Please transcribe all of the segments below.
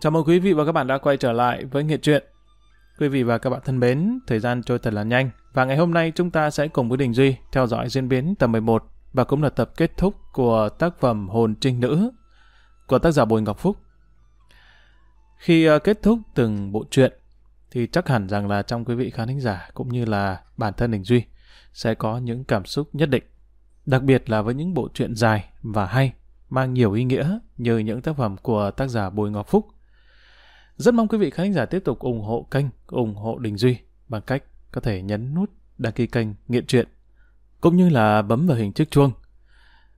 Chào mừng quý vị và các bạn đã quay trở lại với Nghệ truyện. Quý vị và các bạn thân mến, thời gian trôi thật là nhanh và ngày hôm nay chúng ta sẽ cùng với Đình Duy theo dõi diễn biến tập 11 và cũng là tập kết thúc của tác phẩm Hồn Trinh Nữ của tác giả Bùi Ngọc Phúc. Khi ờ, kết thúc từng bộ truyện thì chắc hẳn rằng là trong quý vị khán thính giả cũng như là bản thân Đình Duy sẽ có những cảm xúc nhất định. Đặc biệt là với những bộ truyện dài và hay, mang nhiều ý nghĩa như những tác phẩm của tác giả Bùi Ngọc Phúc. Rất mong quý vị khán giả tiếp tục ủng hộ kênh, ủng hộ Đình Duy bằng cách có thể nhấn nút đăng ký kênh Nghiện Truyện, cũng như là bấm vào hình chiếc chuông.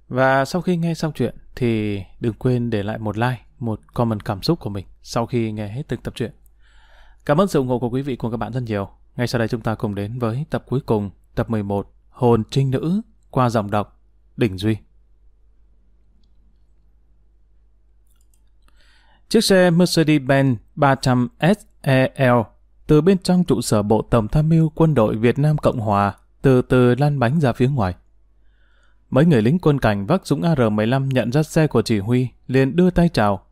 Và sau khi nghe xong chuyện thì đừng quên để lại một like, một comment cảm xúc của mình sau khi nghe hết từng tập truyện. Cảm ơn sự ủng hộ của quý vị cùng các bạn rất nhiều. Ngay sau đây chúng ta cùng đến với tập cuối cùng, tập 11, Hồn Trinh Nữ, qua giọng đọc, Đình Duy. Chiếc xe Mercedes-Benz 300 SEL từ bên trong trụ sở Bộ Tổng tham mưu quân đội Việt Nam Cộng Hòa từ từ lan bánh ra phía ngoài. Mấy người lính quân cảnh vác súng AR-15 nhận ra xe của chỉ huy, liền đưa tay chào.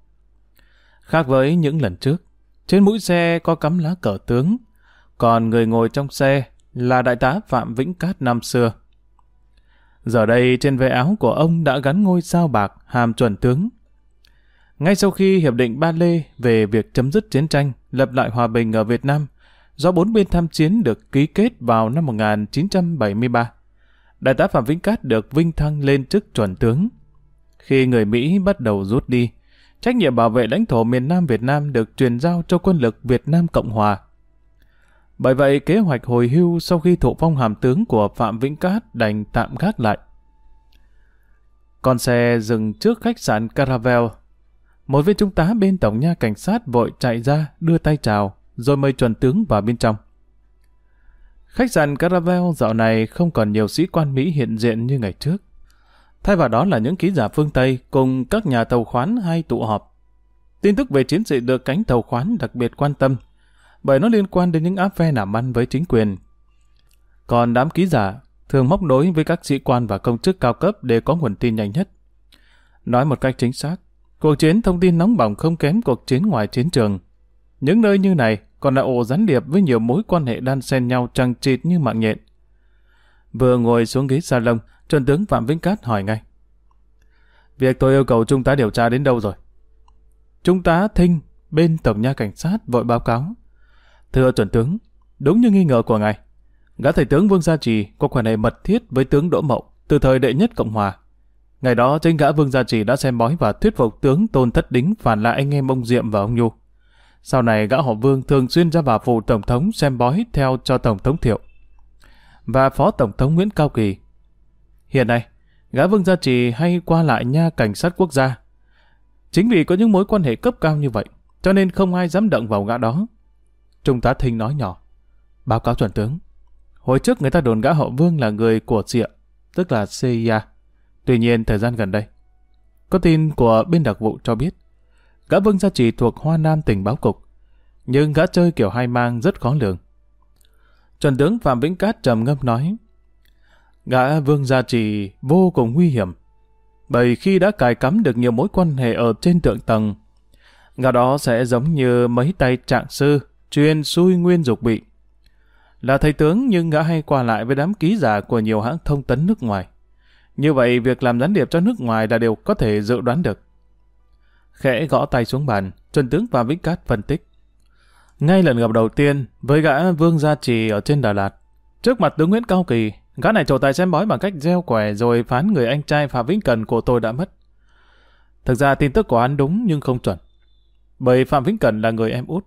Khác với những lần trước, trên mũi xe có cắm lá cờ tướng, còn người ngồi trong xe là đại tá Phạm Vĩnh Cát năm xưa. Giờ đây trên ve áo của ông đã gắn ngôi sao bạc hàm chuẩn tướng. Ngay sau khi Hiệp định Ba Lê về việc chấm dứt chiến tranh, lập lại hòa bình ở Việt Nam, do bốn bên tham chiến được ký kết vào năm 1973, Đại tá Phạm Vĩnh Cát được vinh thăng lên chức chuẩn tướng. Khi người Mỹ bắt đầu rút đi, trách nhiệm bảo vệ lãnh thổ miền Nam Việt Nam được truyền giao cho quân lực Việt Nam Cộng Hòa. Bởi vậy, kế hoạch hồi hưu sau khi thụ phong hàm tướng của Phạm Vĩnh Cát đành tạm gác lại. Con xe dừng trước khách sạn Caravel. Một viên trung tá bên tổng nha cảnh sát vội chạy ra đưa tay chào, rồi mời chuẩn tướng vào bên trong. Khách sạn Caravel dạo này không còn nhiều sĩ quan Mỹ hiện diện như ngày trước. Thay vào đó là những ký giả phương Tây cùng các nhà tàu khoán hay tụ họp. Tin tức về chiến sự được cánh tàu khoán đặc biệt quan tâm, bởi nó liên quan đến những áp phe làm ăn với chính quyền. Còn đám ký giả thường móc nối với các sĩ quan và công chức cao cấp để có nguồn tin nhanh nhất. Nói một cách chính xác, cuộc chiến thông tin nóng bỏng không kém cuộc chiến ngoài chiến trường. Những nơi như này còn là ổ gián điệp với nhiều mối quan hệ đan xen nhau trăng trịt như mạng nhện. Vừa ngồi xuống ghế salon, Trần tướng Phạm Vĩnh Cát hỏi ngay. Việc tôi yêu cầu Trung tá điều tra đến đâu rồi? Trung tá Thinh, bên Tổng nha Cảnh sát, vội báo cáo. Thưa Trần tướng, đúng như nghi ngờ của ngài. Gã thầy tướng Vương Gia Trì có quan hệ mật thiết với tướng Đỗ Mậu từ thời đệ nhất Cộng Hòa. Ngày đó, chính gã Vương Gia Trì đã xem bói và thuyết phục tướng Tôn Thất Đính phản lại anh em ông Diệm và ông Nhu. Sau này gã họ Vương thường xuyên ra vào phủ Tổng thống xem bói theo cho Tổng thống Thiệu và Phó Tổng thống Nguyễn Cao Kỳ. Hiện nay, gã Vương Gia Trì hay qua lại nha cảnh sát quốc gia. Chính vì có những mối quan hệ cấp cao như vậy, cho nên không ai dám động vào gã đó. Trung tá Thinh nói nhỏ. Báo cáo chuẩn tướng. Hồi trước người ta đồn gã họ Vương là người của Diệm, tức là CIA. Tuy nhiên thời gian gần đây, có tin của bên đặc vụ cho biết, gã Vương Gia Trì thuộc Hoa Nam tỉnh báo cục, nhưng gã chơi kiểu hai mang rất khó lường. trần tướng Phạm Vĩnh Cát trầm ngâm nói, gã Vương Gia Trì vô cùng nguy hiểm, bởi khi đã cài cắm được nhiều mối quan hệ ở trên thượng tầng, gã đó sẽ giống như mấy tay trạng sư, chuyên xui nguyên dục bị. Là thầy tướng nhưng gã hay qua lại với đám ký giả của nhiều hãng thông tấn nước ngoài. Như vậy, việc làm gián điệp cho nước ngoài là điều có thể dự đoán được. Khẽ gõ tay xuống bàn, Trần tướng Phạm Vĩnh Cát phân tích. Ngay lần gặp đầu tiên, với gã Vương Gia Trì ở trên Đà Lạt, trước mặt tướng Nguyễn Cao Kỳ, gã này trổ tài xem bói bằng cách gieo quẻ rồi phán người anh trai Phạm Vĩnh Cần của tôi đã mất. Thực ra tin tức của anh đúng nhưng không chuẩn. Bởi Phạm Vĩnh Cần là người em út.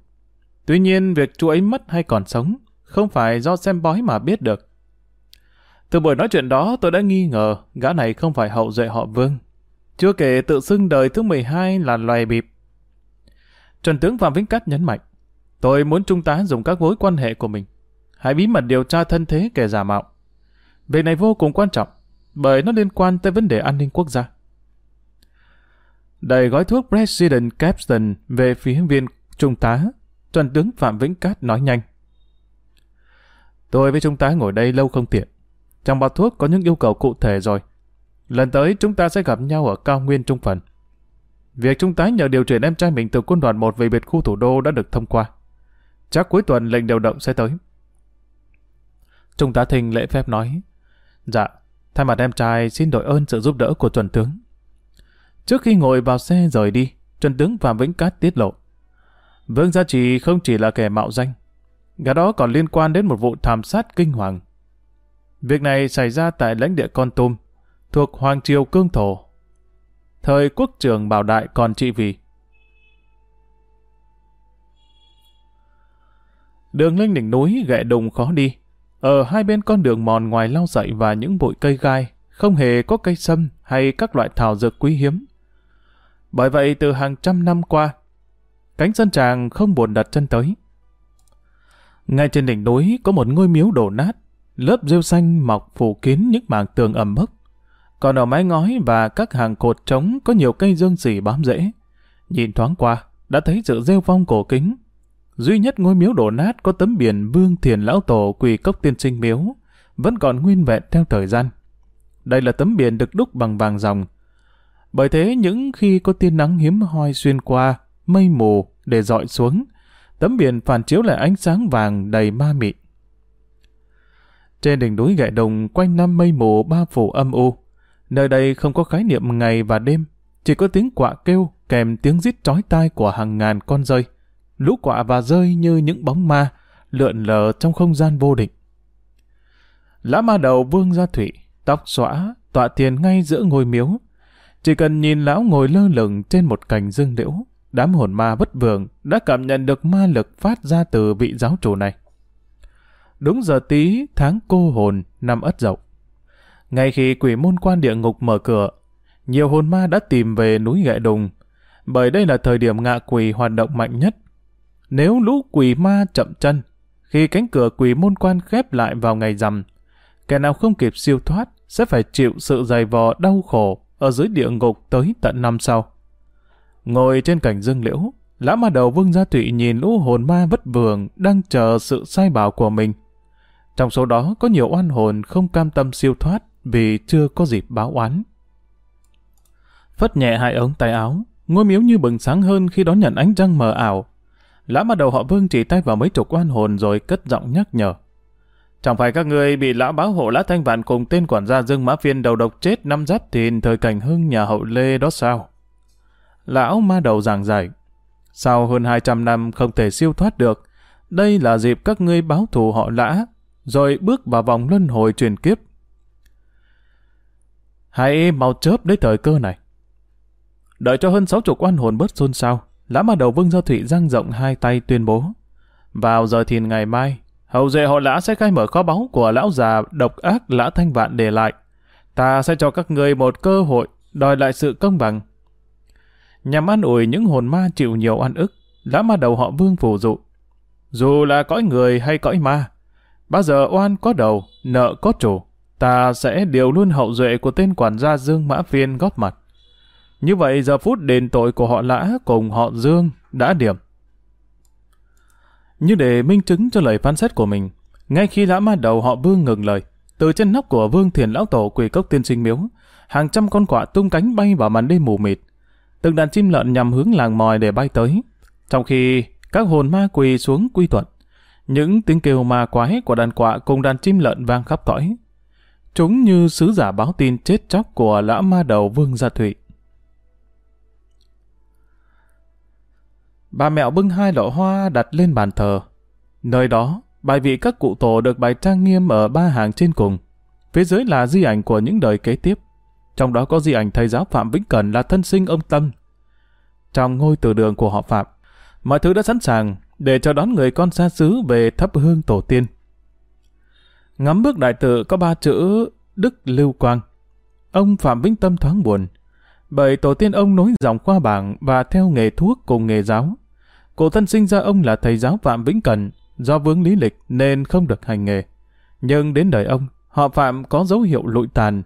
Tuy nhiên, việc chú ấy mất hay còn sống, không phải do xem bói mà biết được. Từ buổi nói chuyện đó tôi đã nghi ngờ gã này không phải hậu duệ họ Vương. Chưa kể tự xưng đời thứ 12 là loài bịp. Trần tướng Phạm Vĩnh Cát nhấn mạnh, tôi muốn Trung tá dùng các mối quan hệ của mình. Hãy bí mật điều tra thân thế kẻ giả mạo. Việc này vô cùng quan trọng, bởi nó liên quan tới vấn đề an ninh quốc gia. Đầy gói thuốc President Capstan về phía viên Trung tá, Trần tướng Phạm Vĩnh Cát nói nhanh. Tôi với Trung tá ngồi đây lâu không tiện. Trong bao thuốc có những yêu cầu cụ thể rồi. Lần tới chúng ta sẽ gặp nhau ở cao nguyên trung phần. Việc trung tá nhờ điều chuyển em trai mình từ quân đoàn 1 về biệt khu thủ đô đã được thông qua. Chắc cuối tuần lệnh điều động sẽ tới. Trung tá Thình lễ phép nói, Dạ, thay mặt em trai xin đổi ơn sự giúp đỡ của chuẩn tướng. Trước khi ngồi vào xe rời đi, chuẩn tướng Phạm Vĩnh Cát tiết lộ. Vương Gia Trì không chỉ là kẻ mạo danh, gã đó còn liên quan đến một vụ thảm sát kinh hoàng. Việc này xảy ra tại lãnh địa Con Tum, thuộc Hoàng Triều Cương Thổ. Thời quốc trưởng Bảo Đại còn trị vì. Đường lên đỉnh núi gẹ đùng khó đi. Ở hai bên con đường mòn ngoài lau dậy và những bụi cây gai, không hề có cây sâm hay các loại thảo dược quý hiếm. Bởi vậy từ hàng trăm năm qua, cánh sân tràng không buồn đặt chân tới. Ngay trên đỉnh núi có một ngôi miếu đổ nát, lớp rêu xanh mọc phủ kín những mảng tường ẩm mốc. Còn ở mái ngói và các hàng cột trống có nhiều cây dương xỉ bám rễ. Nhìn thoáng qua, đã thấy sự rêu phong cổ kính. Duy nhất ngôi miếu đổ nát có tấm biển Vương Thiền Lão Tổ quỳ cốc tiên sinh miếu, vẫn còn nguyên vẹn theo thời gian. Đây là tấm biển được đúc bằng vàng ròng. Bởi thế những khi có tia nắng hiếm hoi xuyên qua, mây mù để dọi xuống, tấm biển phản chiếu lại ánh sáng vàng đầy ma mị. Trên đỉnh núi gậy đồng quanh năm mây mù ba phủ âm u. Nơi đây không có khái niệm ngày và đêm, chỉ có tiếng quạ kêu kèm tiếng rít chói tai của hàng ngàn con rơi. Lũ quạ và rơi như những bóng ma, lượn lờ trong không gian vô định. Lã ma đầu vương gia thủy, tóc xõa, tọa tiền ngay giữa ngôi miếu. Chỉ cần nhìn lão ngồi lơ lửng trên một cành dương liễu, đám hồn ma bất vượng đã cảm nhận được ma lực phát ra từ vị giáo chủ này. Đúng giờ tí tháng cô hồn năm ất dậu. Ngay khi quỷ môn quan địa ngục mở cửa, nhiều hồn ma đã tìm về núi gậy Đùng, bởi đây là thời điểm ngạ quỷ hoạt động mạnh nhất. Nếu lũ quỷ ma chậm chân, khi cánh cửa quỷ môn quan khép lại vào ngày rằm, kẻ nào không kịp siêu thoát sẽ phải chịu sự dày vò đau khổ ở dưới địa ngục tới tận năm sau. Ngồi trên cảnh dương liễu, lã ma đầu vương gia tụy nhìn lũ hồn ma vất vường đang chờ sự sai bảo của mình. Trong số đó có nhiều oan hồn không cam tâm siêu thoát vì chưa có dịp báo oán. Phất nhẹ hai ống tay áo, ngôi miếu như bừng sáng hơn khi đón nhận ánh trăng mờ ảo. Lã ma đầu họ vương chỉ tay vào mấy chục oan hồn rồi cất giọng nhắc nhở. Chẳng phải các người bị lão báo hộ lã thanh vạn cùng tên quản gia Dương Mã Phiên đầu độc chết năm giáp thìn thời cảnh hưng nhà hậu Lê đó sao? Lão ma đầu giảng giải. Sau hơn 200 năm không thể siêu thoát được, đây là dịp các ngươi báo thù họ lã, rồi bước vào vòng luân hồi truyền kiếp. Hãy mau chớp lấy thời cơ này. Đợi cho hơn sáu chục oan hồn bớt xôn xao, lã ma đầu Vương Giao Thụy giang rộng hai tay tuyên bố. Vào giờ thìn ngày mai, hầu dệ họ lã sẽ khai mở kho báu của lão già độc ác lã thanh vạn để lại. Ta sẽ cho các người một cơ hội đòi lại sự công bằng. Nhằm an ủi những hồn ma chịu nhiều oan ức, lã ma đầu họ Vương phù dụ. Dù là cõi người hay cõi ma, Bao giờ oan có đầu, nợ có chủ, ta sẽ điều luôn hậu duệ của tên quản gia Dương Mã Phiên góp mặt. Như vậy giờ phút đền tội của họ Lã cùng họ Dương đã điểm. Như để minh chứng cho lời phán xét của mình, ngay khi lã ma đầu họ Vương ngừng lời, từ trên nóc của Vương Thiền Lão Tổ quỳ cốc tiên sinh miếu, hàng trăm con quạ tung cánh bay vào màn đêm mù mịt. Từng đàn chim lợn nhằm hướng làng mòi để bay tới, trong khi các hồn ma quỳ xuống quy thuận. Những tiếng kêu ma quái của đàn quạ cùng đàn chim lợn vang khắp cõi. Chúng như sứ giả báo tin chết chóc của lã ma đầu Vương Gia Thụy. Bà mẹo bưng hai lọ hoa đặt lên bàn thờ. Nơi đó, bài vị các cụ tổ được bài trang nghiêm ở ba hàng trên cùng. Phía dưới là di ảnh của những đời kế tiếp. Trong đó có di ảnh thầy giáo Phạm Vĩnh Cần là thân sinh ông Tâm. Trong ngôi từ đường của họ Phạm, mọi thứ đã sẵn sàng để chào đón người con xa xứ về thắp hương tổ tiên. Ngắm bước đại tự có ba chữ Đức Lưu Quang. Ông Phạm Vĩnh Tâm thoáng buồn, bởi tổ tiên ông nối dòng qua bảng và theo nghề thuốc cùng nghề giáo. Cổ thân sinh ra ông là thầy giáo Phạm Vĩnh Cần, do vướng lý lịch nên không được hành nghề. Nhưng đến đời ông, họ Phạm có dấu hiệu lụi tàn.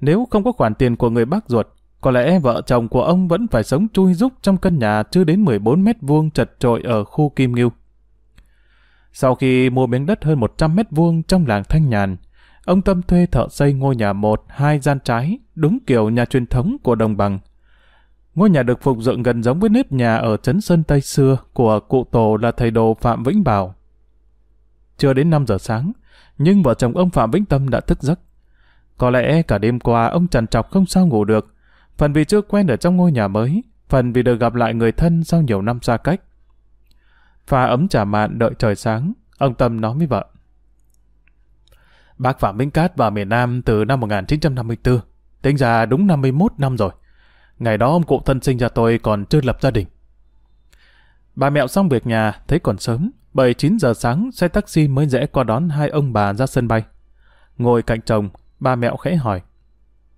Nếu không có khoản tiền của người bác ruột, có lẽ vợ chồng của ông vẫn phải sống chui rúc trong căn nhà chưa đến 14 mét vuông chật trội ở khu Kim Ngưu. Sau khi mua miếng đất hơn 100 mét vuông trong làng Thanh Nhàn, ông Tâm thuê thợ xây ngôi nhà một, hai gian trái, đúng kiểu nhà truyền thống của đồng bằng. Ngôi nhà được phục dựng gần giống với nếp nhà ở Trấn Sơn Tây xưa của cụ tổ là thầy đồ Phạm Vĩnh Bảo. Chưa đến 5 giờ sáng, nhưng vợ chồng ông Phạm Vĩnh Tâm đã thức giấc. Có lẽ cả đêm qua ông trằn trọc không sao ngủ được, phần vì chưa quen ở trong ngôi nhà mới, phần vì được gặp lại người thân sau nhiều năm xa cách. Pha ấm trà mạn đợi trời sáng, ông Tâm nói với vợ. Bác Phạm minh Cát vào miền Nam từ năm 1954, tính ra đúng 51 năm rồi. Ngày đó ông cụ thân sinh ra tôi còn chưa lập gia đình. Bà mẹo xong việc nhà, thấy còn sớm, 7-9 giờ sáng, xe taxi mới rẽ qua đón hai ông bà ra sân bay. Ngồi cạnh chồng, bà mẹo khẽ hỏi.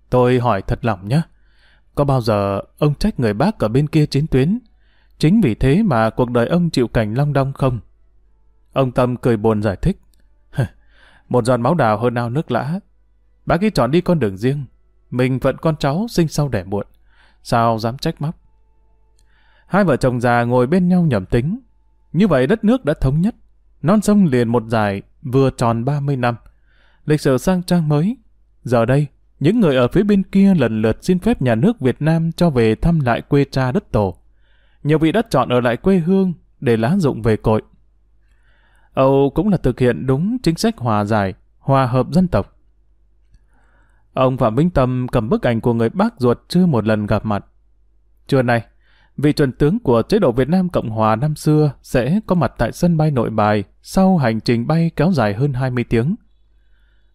Tôi hỏi thật lòng nhé, có bao giờ ông trách người bác ở bên kia chiến tuyến? Chính vì thế mà cuộc đời ông chịu cảnh long đong không? Ông Tâm cười buồn giải thích. Một giọt máu đào hơn ao nước lã. Bác ấy chọn đi con đường riêng. Mình vẫn con cháu sinh sau đẻ muộn. Sao dám trách móc? Hai vợ chồng già ngồi bên nhau nhầm tính. Như vậy đất nước đã thống nhất. Non sông liền một dài vừa tròn 30 năm. Lịch sử sang trang mới. Giờ đây, những người ở phía bên kia lần lượt xin phép nhà nước Việt Nam cho về thăm lại quê cha đất tổ. Nhiều vị đã chọn ở lại quê hương để lá dụng về cội. Âu cũng là thực hiện đúng chính sách hòa giải, hòa hợp dân tộc. Ông Phạm Vĩnh Tâm cầm bức ảnh của người bác ruột chưa một lần gặp mặt. Trưa nay, vị chuẩn tướng của chế độ Việt Nam Cộng Hòa năm xưa sẽ có mặt tại sân bay nội bài sau hành trình bay kéo dài hơn 20 tiếng.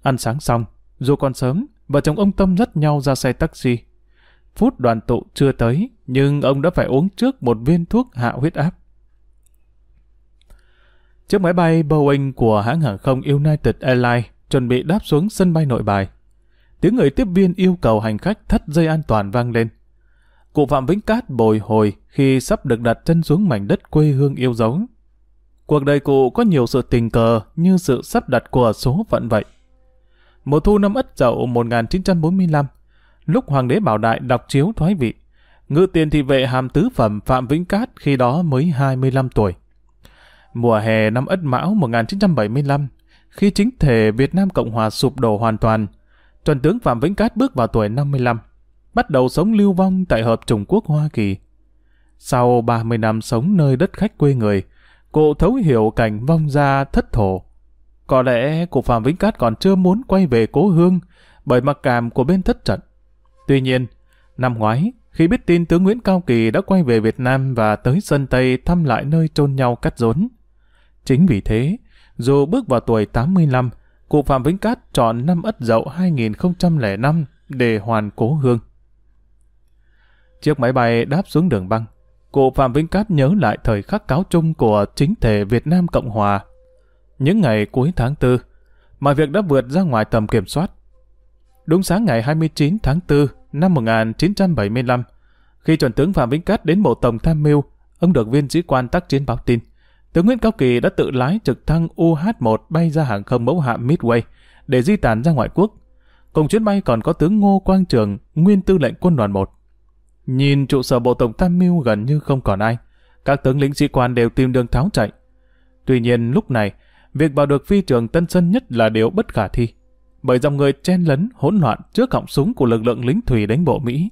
Ăn sáng xong, dù còn sớm, vợ chồng ông Tâm dắt nhau ra xe taxi. Phút đoàn tụ chưa tới, nhưng ông đã phải uống trước một viên thuốc hạ huyết áp. Chiếc máy bay Boeing của hãng hàng không United Airlines chuẩn bị đáp xuống sân bay nội bài. Tiếng người tiếp viên yêu cầu hành khách thắt dây an toàn vang lên. Cụ Phạm Vĩnh Cát bồi hồi khi sắp được đặt chân xuống mảnh đất quê hương yêu dấu. Cuộc đời cụ có nhiều sự tình cờ như sự sắp đặt của số phận vậy. Mùa thu năm Ất Dậu 1945, lúc Hoàng đế Bảo Đại đọc chiếu thoái vị, ngự tiền thị vệ hàm tứ phẩm Phạm Vĩnh Cát khi đó mới 25 tuổi. Mùa hè năm Ất Mão 1975, khi chính thể Việt Nam Cộng Hòa sụp đổ hoàn toàn, Trần tướng Phạm Vĩnh Cát bước vào tuổi 55, bắt đầu sống lưu vong tại Hợp Trung Quốc Hoa Kỳ. Sau 30 năm sống nơi đất khách quê người, cụ thấu hiểu cảnh vong gia thất thổ. Có lẽ cụ Phạm Vĩnh Cát còn chưa muốn quay về cố hương bởi mặc cảm của bên thất trận. Tuy nhiên, năm ngoái, khi biết tin tướng Nguyễn Cao Kỳ đã quay về Việt Nam và tới sân Tây thăm lại nơi chôn nhau cắt rốn. Chính vì thế, dù bước vào tuổi 85, cụ Phạm Vĩnh Cát chọn năm Ất Dậu 2005 để hoàn cố hương. Chiếc máy bay đáp xuống đường băng, cụ Phạm Vĩnh Cát nhớ lại thời khắc cáo chung của chính thể Việt Nam Cộng Hòa. Những ngày cuối tháng 4, mọi việc đã vượt ra ngoài tầm kiểm soát. Đúng sáng ngày 29 tháng 4 năm 1975, khi chuẩn tướng Phạm Vĩnh Cát đến Bộ Tổng Tham mưu, ông được viên sĩ quan tác chiến báo tin. Tướng Nguyễn Cao Kỳ đã tự lái trực thăng UH-1 bay ra hàng không mẫu hạm Midway để di tản ra ngoại quốc. Cùng chuyến bay còn có tướng Ngô Quang Trường, nguyên tư lệnh quân đoàn 1. Nhìn trụ sở Bộ Tổng Tham mưu gần như không còn ai. Các tướng lĩnh sĩ quan đều tìm đường tháo chạy. Tuy nhiên lúc này, việc vào được phi trường Tân Sơn nhất là điều bất khả thi. Bởi dòng người chen lấn, hỗn loạn trước họng súng của lực lượng lính thủy đánh bộ Mỹ.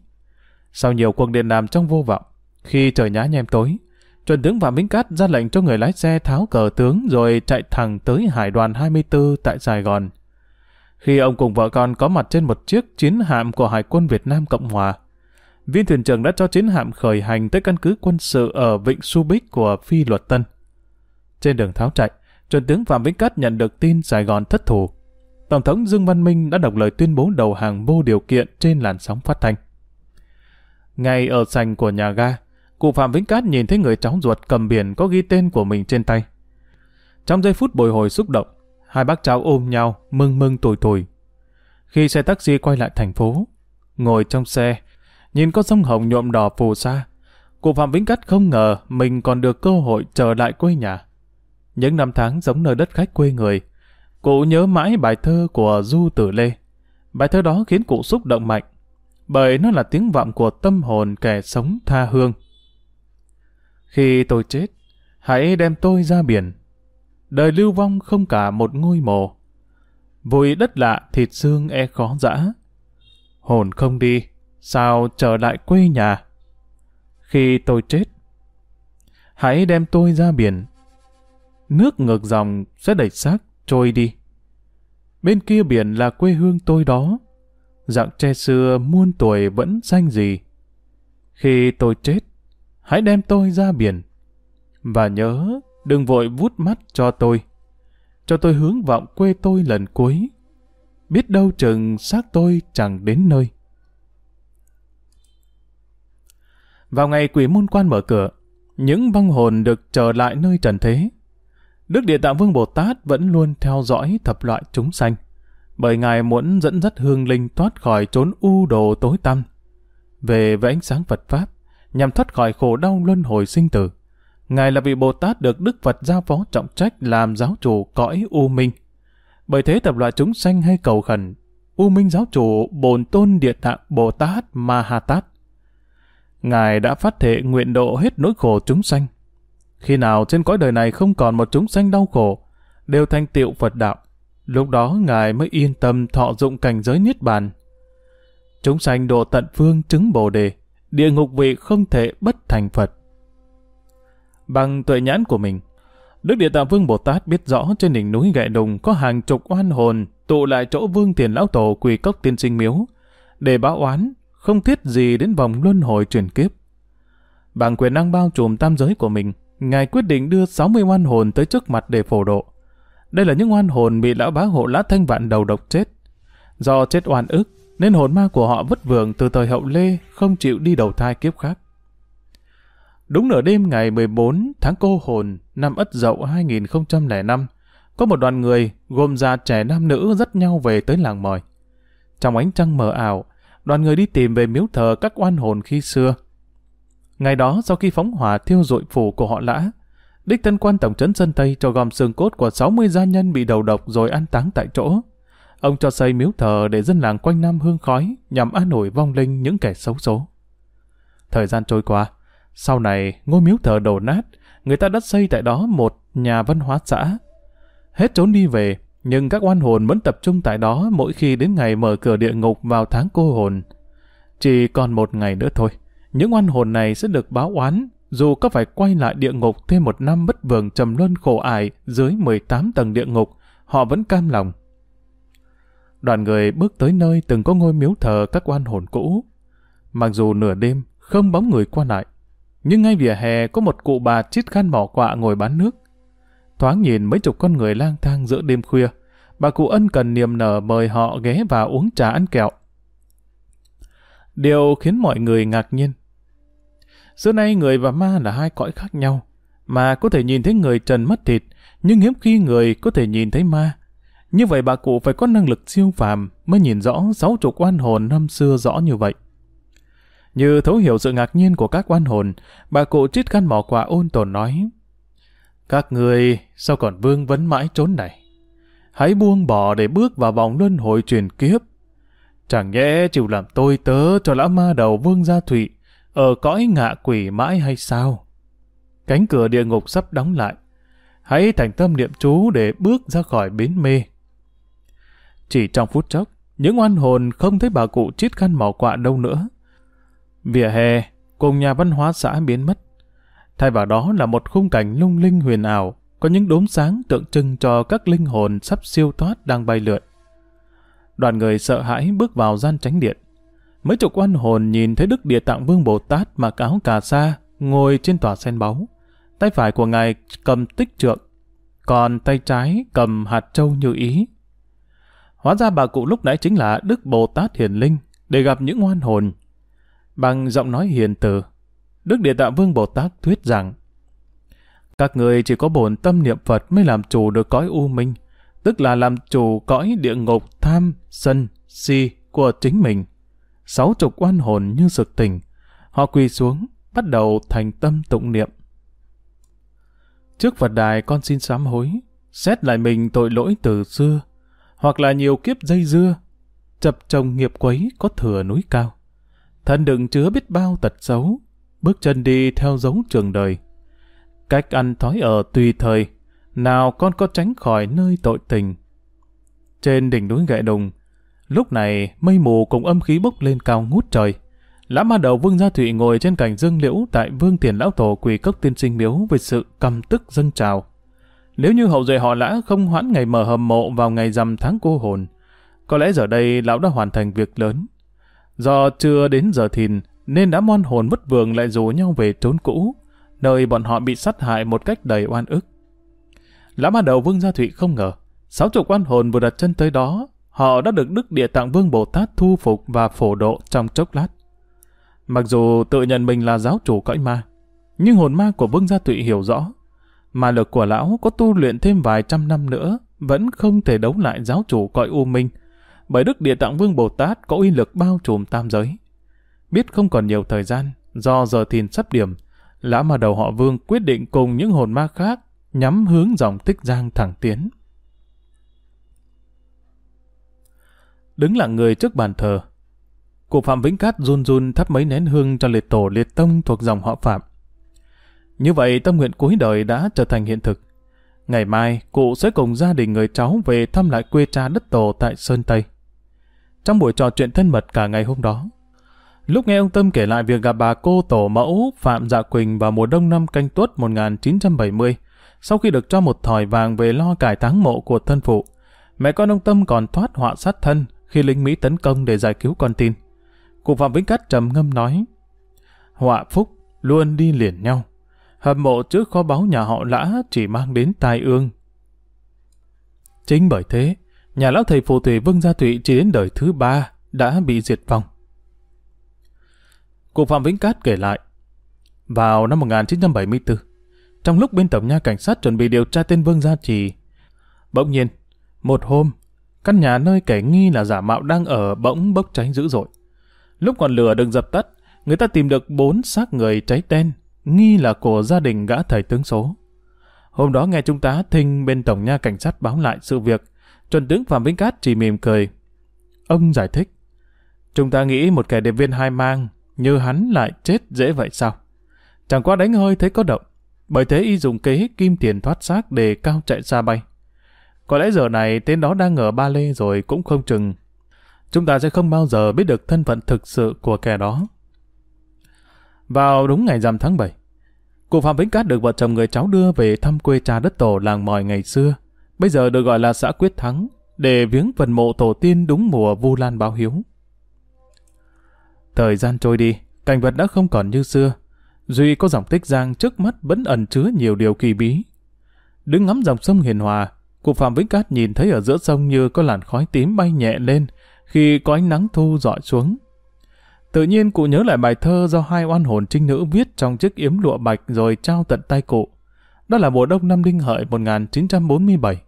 Sau nhiều cuộc điện đàm trong vô vọng, khi trời nhá nhem tối, Chuẩn tướng Phạm Vĩnh Cát ra lệnh cho người lái xe tháo cờ tướng rồi chạy thẳng tới Hải đoàn 24 tại Sài Gòn. Khi ông cùng vợ con có mặt trên một chiếc chiến hạm của Hải quân Việt Nam Cộng Hòa, viên thuyền trưởng đã cho chiến hạm khởi hành tới căn cứ quân sự ở Vịnh Subic của Phi Luật Tân. Trên đường tháo chạy, chuẩn tướng Phạm Vĩnh Cát nhận được tin Sài Gòn thất thủ. Tổng thống Dương Văn Minh đã đọc lời tuyên bố đầu hàng vô điều kiện trên làn sóng phát thanh. Ngay ở sành của nhà ga, Cụ Phạm Vĩnh Cát nhìn thấy người cháu ruột cầm biển có ghi tên của mình trên tay. Trong giây phút bồi hồi xúc động, hai bác cháu ôm nhau, mừng mừng tủi tủi. Khi xe taxi quay lại thành phố, ngồi trong xe, nhìn con sông Hồng nhuộm đỏ phù sa, cụ Phạm Vĩnh Cát không ngờ mình còn được cơ hội trở lại quê nhà. Những năm tháng giống nơi đất khách quê người, cụ nhớ mãi bài thơ của Du Tử Lê. Bài thơ đó khiến cụ xúc động mạnh, bởi nó là tiếng vọng của tâm hồn kẻ sống tha hương. Khi tôi chết, hãy đem tôi ra biển. Đời lưu vong không cả một ngôi mộ. Vùi đất lạ thịt xương e khó dã. Hồn không đi, sao trở lại quê nhà? Khi tôi chết, hãy đem tôi ra biển. Nước ngược dòng sẽ đẩy xác trôi đi. Bên kia biển là quê hương tôi đó. Dạng tre xưa muôn tuổi vẫn xanh gì. Khi tôi chết, hãy đem tôi ra biển. Và nhớ, đừng vội vút mắt cho tôi. Cho tôi hướng vọng quê tôi lần cuối. Biết đâu chừng xác tôi chẳng đến nơi. Vào ngày quỷ môn quan mở cửa, những vong hồn được trở lại nơi trần thế. Đức Địa Tạng Vương Bồ Tát vẫn luôn theo dõi thập loại chúng sanh, bởi Ngài muốn dẫn dắt hương linh thoát khỏi chốn u đồ tối tăm, về với ánh sáng Phật Pháp, nhằm thoát khỏi khổ đau luân hồi sinh tử. Ngài là vị Bồ Tát được Đức Phật giao phó trọng trách làm giáo chủ cõi U Minh. Bởi thế tập loại chúng sanh hay cầu khẩn, U Minh giáo chủ bồn tôn địa tạng Bồ Tát Ma Ha Tát. Ngài đã phát thệ nguyện độ hết nỗi khổ chúng sanh. Khi nào trên cõi đời này không còn một chúng sanh đau khổ, đều thành tiệu Phật đạo, lúc đó Ngài mới yên tâm thọ dụng cảnh giới niết bàn. Chúng sanh độ tận phương chứng bồ đề, địa ngục vị không thể bất thành Phật. Bằng tuệ nhãn của mình, Đức Địa Tạng Vương Bồ Tát biết rõ trên đỉnh núi gậy Đùng có hàng chục oan hồn tụ lại chỗ Vương Tiền Lão Tổ quỳ cốc tiên sinh miếu, để báo oán, không thiết gì đến vòng luân hồi chuyển kiếp. Bằng quyền năng bao trùm tam giới của mình, Ngài quyết định đưa 60 oan hồn tới trước mặt để phổ độ. Đây là những oan hồn bị lão bá hộ lã thanh vạn đầu độc chết. Do chết oan ức, nên hồn ma của họ vất vưởng từ thời hậu Lê không chịu đi đầu thai kiếp khác. Đúng nửa đêm ngày 14 tháng cô hồn năm Ất Dậu 2005, có một đoàn người gồm già trẻ nam nữ dắt nhau về tới làng mòi. Trong ánh trăng mờ ảo, đoàn người đi tìm về miếu thờ các oan hồn khi xưa. Ngày đó sau khi phóng hỏa thiêu rụi phủ của họ lã, đích thân quan tổng trấn Sơn Tây cho gom xương cốt của 60 gia nhân bị đầu độc rồi an táng tại chỗ. Ông cho xây miếu thờ để dân làng quanh năm hương khói nhằm an ủi vong linh những kẻ xấu số. Thời gian trôi qua, sau này ngôi miếu thờ đổ nát, người ta đã xây tại đó một nhà văn hóa xã. Hết trốn đi về, nhưng các oan hồn vẫn tập trung tại đó mỗi khi đến ngày mở cửa địa ngục vào tháng cô hồn. Chỉ còn một ngày nữa thôi, những oan hồn này sẽ được báo oán, dù có phải quay lại địa ngục thêm một năm bất vường trầm luân khổ ải dưới 18 tầng địa ngục, họ vẫn cam lòng. Đoàn người bước tới nơi từng có ngôi miếu thờ các oan hồn cũ. Mặc dù nửa đêm, không bóng người qua lại, nhưng ngay vỉa hè có một cụ bà chít khăn mỏ quạ ngồi bán nước. Thoáng nhìn mấy chục con người lang thang giữa đêm khuya, bà cụ ân cần niềm nở mời họ ghé vào uống trà ăn kẹo. Điều khiến mọi người ngạc nhiên. Xưa nay người và ma là hai cõi khác nhau, mà có thể nhìn thấy người trần mất thịt, nhưng hiếm khi người có thể nhìn thấy ma. Như vậy bà cụ phải có năng lực siêu phàm mới nhìn rõ sáu chục oan hồn năm xưa rõ như vậy. Như thấu hiểu sự ngạc nhiên của các oan hồn, bà cụ trích khăn mỏ quả ôn tồn nói. Các người sao còn vương vấn mãi trốn này? Hãy buông bỏ để bước vào vòng luân hồi truyền kiếp. Chẳng nhẽ chịu làm tôi tớ cho lão ma đầu vương gia thụy, ở cõi ngạ quỷ mãi hay sao? Cánh cửa địa ngục sắp đóng lại. Hãy thành tâm niệm chú để bước ra khỏi bến mê. Chỉ trong phút chốc, những oan hồn không thấy bà cụ chít khăn mỏ quạ đâu nữa. Vỉa hè cùng nhà văn hóa xã biến mất. Thay vào đó là một khung cảnh lung linh huyền ảo, có những đốm sáng tượng trưng cho các linh hồn sắp siêu thoát đang bay lượn. Đoàn người sợ hãi bước vào gian tránh điện. Mấy chục oan hồn nhìn thấy Đức Địa Tạng Vương Bồ Tát mặc áo cà sa, ngồi trên tòa sen báu. Tay phải của ngài cầm tích trượng, còn tay trái cầm hạt châu như ý. Hóa ra bà cụ lúc nãy chính là Đức Bồ Tát Hiền Linh, để gặp những oan hồn Bằng giọng nói hiền từ, Đức Địa Tạng Vương Bồ Tát thuyết rằng các người chỉ có bổn tâm niệm Phật mới làm chủ được cõi u minh, tức là làm chủ cõi địa ngục tham, sân, si của chính mình. Sáu chục oan hồn như sực tỉnh, họ quỳ xuống, bắt đầu thành tâm tụng niệm. Trước Phật đài con xin sám hối, xét lại mình tội lỗi từ xưa, hoặc là nhiều kiếp dây dưa, chập chồng nghiệp quấy có thừa núi cao thân đựng chứa biết bao tật xấu, bước chân đi theo dấu trường đời. Cách ăn thói ở tùy thời, nào con có tránh khỏi nơi tội tình. Trên đỉnh núi gậy đùng, lúc này mây mù cùng âm khí bốc lên cao ngút trời. Lã ma đầu Vương Gia Thụy ngồi trên cành dương liễu tại Vương Tiền Lão Tổ quỳ cốc tiên sinh miếu với sự căm tức dâng trào. Nếu như hậu duệ họ lã không hoãn ngày mở hầm mộ vào ngày rằm tháng cô hồn, có lẽ giờ đây lão đã hoàn thành việc lớn. Do chưa đến giờ thìn, nên đã mon hồn vất vường lại rủ nhau về trốn cũ, nơi bọn họ bị sát hại một cách đầy oan ức lão ma đầu Vương Gia Thụy không ngờ, sáu chục quan hồn vừa đặt chân tới đó, họ đã được Đức Địa Tạng Vương Bồ Tát thu phục và phổ độ trong chốc lát. Mặc dù tự nhận mình là giáo chủ cõi ma, nhưng hồn ma của Vương Gia Thụy hiểu rõ, mà lực của lão có tu luyện thêm vài trăm năm nữa, vẫn không thể đấu lại giáo chủ cõi U Minh, bởi Đức Địa Tạng Vương Bồ Tát có uy lực bao trùm tam giới. Biết không còn nhiều thời gian, do giờ thìn sắp điểm, lão mà đầu họ Vương quyết định cùng những hồn ma khác nhắm hướng dòng tích giang thẳng tiến. Đứng lặng người trước bàn thờ, cụ Phạm Vĩnh Cát run run thắp mấy nén hương cho liệt tổ liệt tông thuộc dòng họ Phạm. Như vậy tâm nguyện cuối đời đã trở thành hiện thực. Ngày mai, cụ sẽ cùng gia đình người cháu về thăm lại quê cha đất tổ tại Sơn Tây. Trong buổi trò chuyện thân mật cả ngày hôm đó, lúc nghe ông Tâm kể lại việc gặp bà cô tổ mẫu Phạm Dạ Quỳnh vào mùa đông năm canh tuất 1970, sau khi được cho một thỏi vàng về lo cải táng mộ của thân phụ, mẹ con ông Tâm còn thoát họa sát thân khi lính Mỹ tấn công để giải cứu con tin. Cụ Phạm Vĩnh Cát trầm ngâm nói, họa phúc luôn đi liền nhau. Hầm mộ trước kho báu nhà họ lã chỉ mang đến tai ương. Chính bởi thế, nhà lão thầy phù thủy Vương Gia Thụy chỉ đến đời thứ ba đã bị diệt vong. Cụ Phạm Vĩnh Cát kể lại, vào năm 1974, trong lúc bên tổng nha cảnh sát chuẩn bị điều tra tên Vương Gia Trì, bỗng nhiên, một hôm, căn nhà nơi kẻ nghi là giả mạo đang ở bỗng bốc cháy dữ dội. Lúc còn lửa được dập tắt, người ta tìm được bốn xác người cháy tên nghi là của gia đình gã thầy tướng số. Hôm đó nghe chúng tá thinh bên tổng nha cảnh sát báo lại sự việc, chuẩn tướng Phạm Vĩnh Cát chỉ mỉm cười. Ông giải thích, chúng ta nghĩ một kẻ điệp viên hai mang như hắn lại chết dễ vậy sao? Chẳng qua đánh hơi thấy có động, bởi thế y dùng kế kim tiền thoát xác để cao chạy xa bay. Có lẽ giờ này tên đó đang ở Ba Lê rồi cũng không chừng. Chúng ta sẽ không bao giờ biết được thân phận thực sự của kẻ đó. Vào đúng ngày rằm tháng 7, cụ Phạm Vĩnh Cát được vợ chồng người cháu đưa về thăm quê cha đất tổ làng mòi ngày xưa, bây giờ được gọi là xã Quyết Thắng, để viếng phần mộ tổ tiên đúng mùa Vu Lan báo hiếu. Thời gian trôi đi, cảnh vật đã không còn như xưa. Duy có dòng tích giang trước mắt vẫn ẩn chứa nhiều điều kỳ bí. Đứng ngắm dòng sông Hiền Hòa, cụ Phạm Vĩnh Cát nhìn thấy ở giữa sông như có làn khói tím bay nhẹ lên khi có ánh nắng thu dọi xuống. Tự nhiên cụ nhớ lại bài thơ do hai oan hồn trinh nữ viết trong chiếc yếm lụa bạch rồi trao tận tay cụ. Đó là mùa đông năm Đinh Hợi 1947.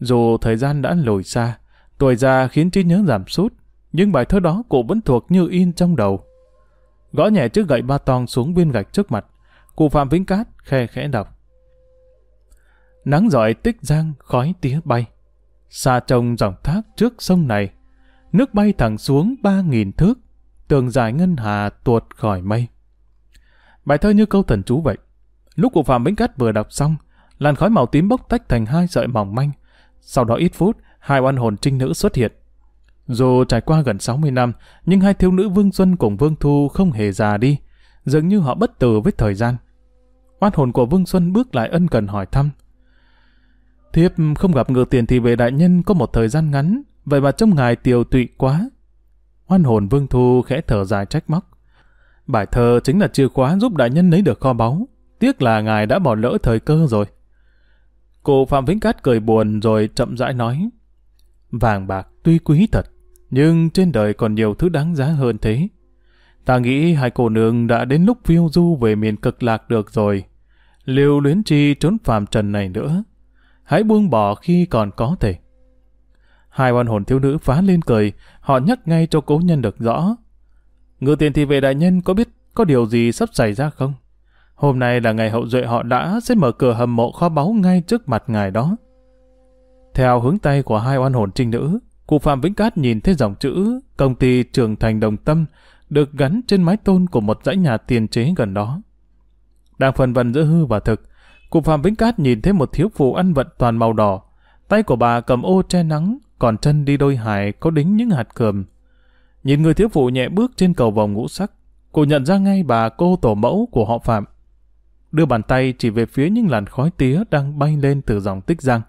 Dù thời gian đã lùi xa, tuổi già khiến trí nhớ giảm sút, nhưng bài thơ đó cụ vẫn thuộc như in trong đầu. Gõ nhẹ chiếc gậy ba tong xuống viên gạch trước mặt, cụ Phạm Vĩnh Cát khe khẽ đọc. Nắng giỏi tích giang khói tía bay, xa trông dòng thác trước sông này, nước bay thẳng xuống ba nghìn thước, tường dài ngân hà tuột khỏi mây. Bài thơ như câu thần chú vậy. Lúc cụ Phạm Vĩnh Cát vừa đọc xong, làn khói màu tím bốc tách thành hai sợi mỏng manh. Sau đó ít phút, hai oan hồn trinh nữ xuất hiện. Dù trải qua gần 60 năm, nhưng hai thiếu nữ Vương Xuân cùng Vương Thu không hề già đi, dường như họ bất tử với thời gian. Oan hồn của Vương Xuân bước lại ân cần hỏi thăm. Thiếp không gặp ngựa tiền thì về đại nhân có một thời gian ngắn, vậy mà trông ngài tiều tụy quá, oan hồn Vương Thu khẽ thở dài trách móc. Bài thơ chính là chìa khóa giúp đại nhân lấy được kho báu. Tiếc là ngài đã bỏ lỡ thời cơ rồi. Cụ Phạm Vĩnh Cát cười buồn rồi chậm rãi nói. Vàng bạc tuy quý thật, nhưng trên đời còn nhiều thứ đáng giá hơn thế. Ta nghĩ hai cô nương đã đến lúc phiêu du về miền cực lạc được rồi. Liều luyến chi trốn phàm trần này nữa. Hãy buông bỏ khi còn có thể. Hai oan hồn thiếu nữ phá lên cười, họ nhắc ngay cho cố nhân được rõ. Ngự tiền thì về đại nhân có biết có điều gì sắp xảy ra không? Hôm nay là ngày hậu duệ họ đã sẽ mở cửa hầm mộ kho báu ngay trước mặt ngài đó. Theo hướng tay của hai oan hồn trinh nữ, cụ Phạm Vĩnh Cát nhìn thấy dòng chữ công ty trường thành đồng tâm được gắn trên mái tôn của một dãy nhà tiền chế gần đó. Đang phần vần giữa hư và thực, cụ Phạm Vĩnh Cát nhìn thấy một thiếu phụ ăn vận toàn màu đỏ, tay của bà cầm ô che nắng, còn chân đi đôi hải có đính những hạt cườm. Nhìn người thiếu phụ nhẹ bước trên cầu vòng ngũ sắc, cụ nhận ra ngay bà cô tổ mẫu của họ Phạm. Đưa bàn tay chỉ về phía những làn khói tía đang bay lên từ dòng tích giang.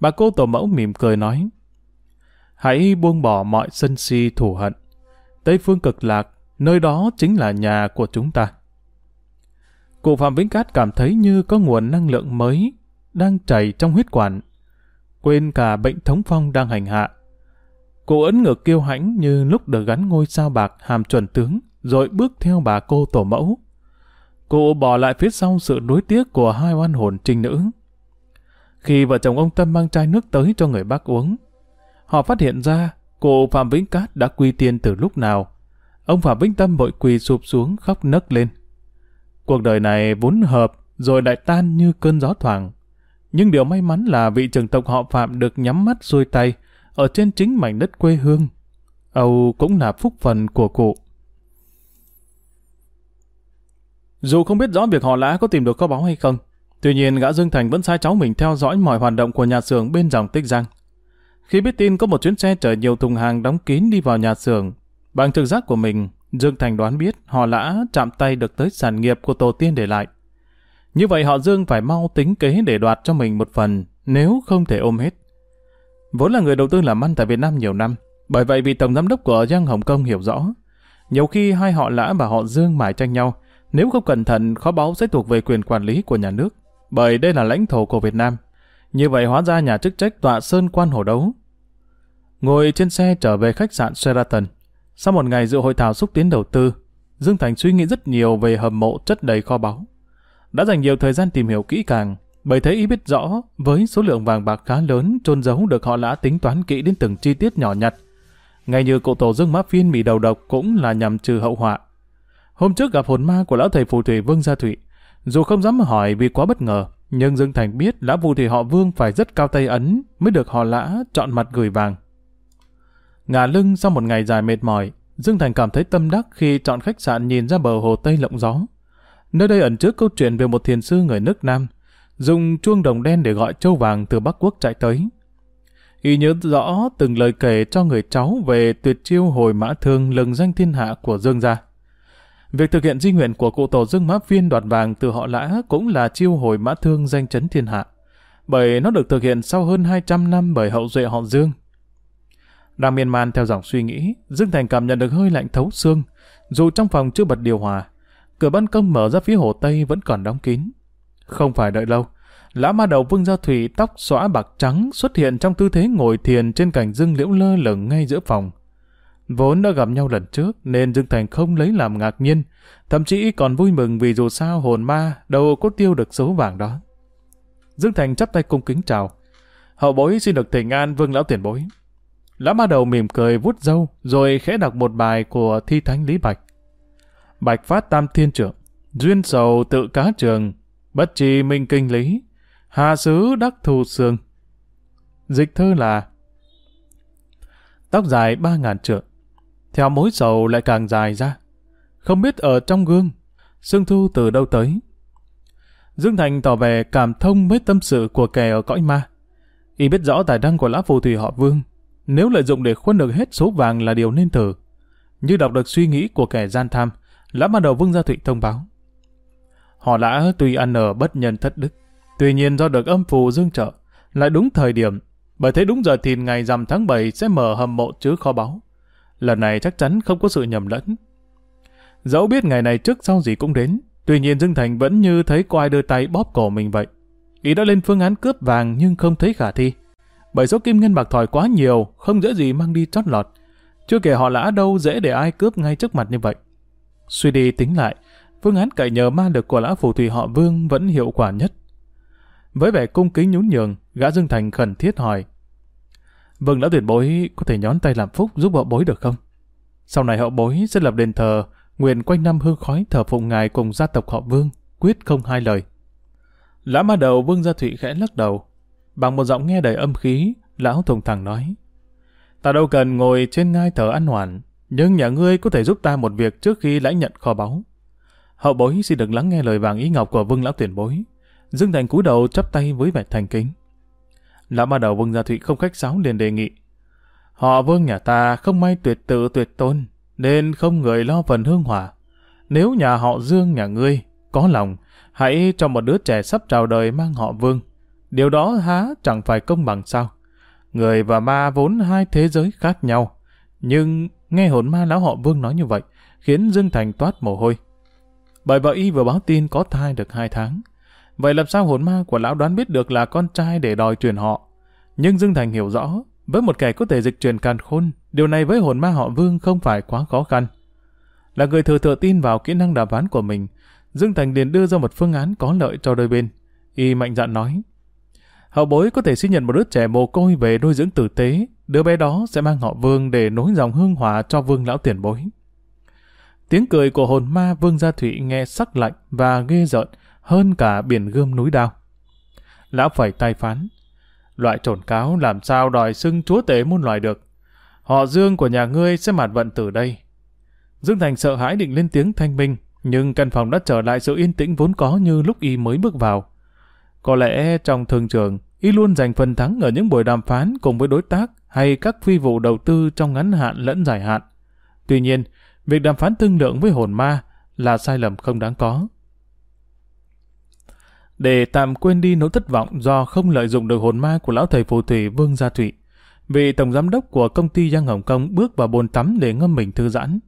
Bà cô tổ mẫu mỉm cười nói, Hãy buông bỏ mọi sân si thù hận. Tây phương cực lạc, nơi đó chính là nhà của chúng ta. Cụ Phạm Vĩnh Cát cảm thấy như có nguồn năng lượng mới đang chảy trong huyết quản. Quên cả bệnh thống phong đang hành hạ. Cụ ấn ngược kiêu hãnh như lúc được gắn ngôi sao bạc hàm chuẩn tướng, rồi bước theo bà cô tổ mẫu. Cụ bỏ lại phía sau sự đối tiếc của hai oan hồn trinh nữ. Khi vợ chồng ông Tâm mang chai nước tới cho người bác uống, họ phát hiện ra cụ Phạm Vĩnh Cát đã quy tiên từ lúc nào. Ông Phạm Vĩnh Tâm bội quỳ sụp xuống khóc nấc lên. Cuộc đời này vốn hợp rồi lại tan như cơn gió thoảng. Nhưng điều may mắn là vị trưởng tộc họ Phạm được nhắm mắt xuôi tay ở trên chính mảnh đất quê hương. Âu cũng là phúc phần của cụ. Dù không biết rõ việc họ lã có tìm được kho báu hay không, tuy nhiên gã Dương Thành vẫn sai cháu mình theo dõi mọi hoạt động của nhà xưởng bên dòng Tích Giang. Khi biết tin có một chuyến xe chở nhiều thùng hàng đóng kín đi vào nhà xưởng, bằng trực giác của mình, Dương Thành đoán biết họ lã chạm tay được tới sản nghiệp của tổ tiên để lại. Như vậy họ Dương phải mau tính kế để đoạt cho mình một phần, nếu không thể ôm hết. Vốn là người đầu tư làm ăn tại Việt Nam nhiều năm, bởi vậy vị tổng giám đốc của Giang Hồng Kông hiểu rõ. Nhiều khi hai họ lã và họ Dương mải tranh nhau, nếu không cẩn thận kho báu sẽ thuộc về quyền quản lý của nhà nước, bởi đây là lãnh thổ của Việt Nam. Như vậy hóa ra nhà chức trách tọa sơn quan hổ đấu. Ngồi trên xe trở về khách sạn Sheraton, sau một ngày dự hội thảo xúc tiến đầu tư, Dương Thành suy nghĩ rất nhiều về hầm mộ chất đầy kho báu. Đã dành nhiều thời gian tìm hiểu kỹ càng, bởi thấy ý biết rõ với số lượng vàng bạc khá lớn trôn giấu được họ đã tính toán kỹ đến từng chi tiết nhỏ nhặt. Ngay như cụ tổ Dương Mã Phiên bị đầu độc cũng là nhằm trừ hậu họa. Hôm trước gặp hồn ma của lão thầy phù thủy Vương Gia Thụy, dù không dám hỏi vì quá bất ngờ, nhưng Dương Thành biết lã phù thì họ Vương phải rất cao tay ấn mới được họ lã chọn mặt gửi vàng. Ngả lưng sau một ngày dài mệt mỏi, Dương Thành cảm thấy tâm đắc khi chọn khách sạn nhìn ra bờ hồ Tây lộng gió. Nơi đây ẩn trước câu chuyện về một thiền sư người nước Nam, dùng chuông đồng đen để gọi châu vàng từ Bắc Quốc chạy tới. Y nhớ rõ từng lời kể cho người cháu về tuyệt chiêu hồi mã thương lừng danh thiên hạ của Dương gia. Việc thực hiện di nguyện của cụ tổ Dương Mã Viên đoạt vàng từ họ lã cũng là chiêu hồi mã thương danh chấn thiên hạ, bởi nó được thực hiện sau hơn 200 năm bởi hậu duệ họ Dương. Đang miên man theo dòng suy nghĩ, Dương Thành cảm nhận được hơi lạnh thấu xương, dù trong phòng chưa bật điều hòa. Cửa ban công mở ra phía hồ Tây vẫn còn đóng kín. Không phải đợi lâu, lã ma đầu Vương Gia Thủy tóc xõa bạc trắng xuất hiện trong tư thế ngồi thiền trên cành dương liễu lơ lửng ngay giữa phòng. Vốn đã gặp nhau lần trước nên Dương Thành không lấy làm ngạc nhiên, thậm chí còn vui mừng vì dù sao hồn ma đâu có tiêu được số vàng đó. Dương Thành chắp tay cung kính chào. Hậu bối xin được thỉnh an Vương Lão Tiền Bối. Lão ma đầu mỉm cười vút dâu rồi khẽ đọc một bài của thi thánh Lý Bạch. Bạch phát tam thiên trưởng, duyên sầu tự cá trường, bất trì minh kinh lý, hà sứ đắc thù sương Dịch thơ là Tóc dài ba ngàn trượng, theo mối sầu lại càng dài ra. Không biết ở trong gương, Sương Thu từ đâu tới. Dương Thành tỏ vẻ cảm thông với tâm sự của kẻ ở cõi ma. Y biết rõ tài năng của lão phù thủy họ Vương, nếu lợi dụng để khuân được hết số vàng là điều nên thử. Như đọc được suy nghĩ của kẻ gian tham, lão ban đầu Vương Gia Thụy thông báo. Họ đã tuy ăn ở bất nhân thất đức, tuy nhiên do được âm phù dương trợ, lại đúng thời điểm, bởi thế đúng giờ thìn ngày rằm tháng 7 sẽ mở hầm mộ chứa kho báu. Lần này chắc chắn không có sự nhầm lẫn. Dẫu biết ngày này trước sau gì cũng đến, tuy nhiên Dương Thành vẫn như thấy có ai đưa tay bóp cổ mình vậy. Ý đã lên phương án cướp vàng nhưng không thấy khả thi. Bởi số kim ngân bạc thỏi quá nhiều, không dễ gì mang đi chót lọt. Chưa kể họ lã đâu dễ để ai cướp ngay trước mặt như vậy. Suy đi tính lại, phương án cậy nhờ ma lực của lão phù thủy họ Vương vẫn hiệu quả nhất. Với vẻ cung kính nhún nhường, gã Dương Thành khẩn thiết hỏi. Vâng lão tuyển bối có thể nhón tay làm phúc giúp hậu bối được không? Sau này hậu bối sẽ lập đền thờ, nguyện quanh năm hương khói thờ phụng ngài cùng gia tộc họ Vương, quyết không hai lời. Lã ma đầu Vương Gia Thụy khẽ lắc đầu. Bằng một giọng nghe đầy âm khí, lão thùng thẳng nói. Ta đâu cần ngồi trên ngai thờ ăn hoàn, nhưng nhà ngươi có thể giúp ta một việc trước khi lãnh nhận kho báu. Hậu bối xin được lắng nghe lời vàng ý ngọc của vương lão tuyển bối. Dương Thành cúi đầu chắp tay với vẻ thành kính. Lão ba đầu vương gia thụy không khách sáo liền đề nghị. Họ vương nhà ta không may tuyệt tự tuyệt tôn, nên không người lo phần hương hỏa. Nếu nhà họ Dương nhà ngươi có lòng, hãy cho một đứa trẻ sắp chào đời mang họ vương. Điều đó há chẳng phải công bằng sao? Người và ma vốn hai thế giới khác nhau. Nhưng nghe hồn ma lão họ vương nói như vậy, khiến Dương Thành toát mồ hôi. Bởi vợ y vừa báo tin có thai được hai tháng. Vậy làm sao hồn ma của lão đoán biết được là con trai để đòi truyền họ? Nhưng Dương Thành hiểu rõ, với một kẻ có thể dịch truyền càn khôn, điều này với hồn ma họ Vương không phải quá khó khăn. Là người thừa thừa tin vào kỹ năng đàm phán của mình, Dương Thành liền đưa ra một phương án có lợi cho đôi bên. Y mạnh dạn nói, hậu bối có thể xin nhận một đứa trẻ mồ côi về nuôi dưỡng tử tế, đứa bé đó sẽ mang họ Vương để nối dòng hương hòa cho Vương lão tiền bối. Tiếng cười của hồn ma Vương Gia Thụy nghe sắc lạnh và ghê rợn hơn cả biển gươm núi đao. Lão phẩy tay phán, Loại trồn cáo làm sao đòi xưng chúa tể muôn loài được. Họ Dương của nhà ngươi sẽ mạt vận từ đây. Dương Thành sợ hãi định lên tiếng thanh minh, nhưng căn phòng đã trở lại sự yên tĩnh vốn có như lúc y mới bước vào. Có lẽ trong thương trường, y luôn giành phần thắng ở những buổi đàm phán cùng với đối tác hay các phi vụ đầu tư trong ngắn hạn lẫn dài hạn. Tuy nhiên, việc đàm phán thương lượng với hồn ma là sai lầm không đáng có. Để tạm quên đi nỗi thất vọng do không lợi dụng được hồn ma của lão thầy phù thủy Vương Gia Thụy, vị tổng giám đốc của công ty Giang Hồng Kông bước vào bồn tắm để ngâm mình thư giãn.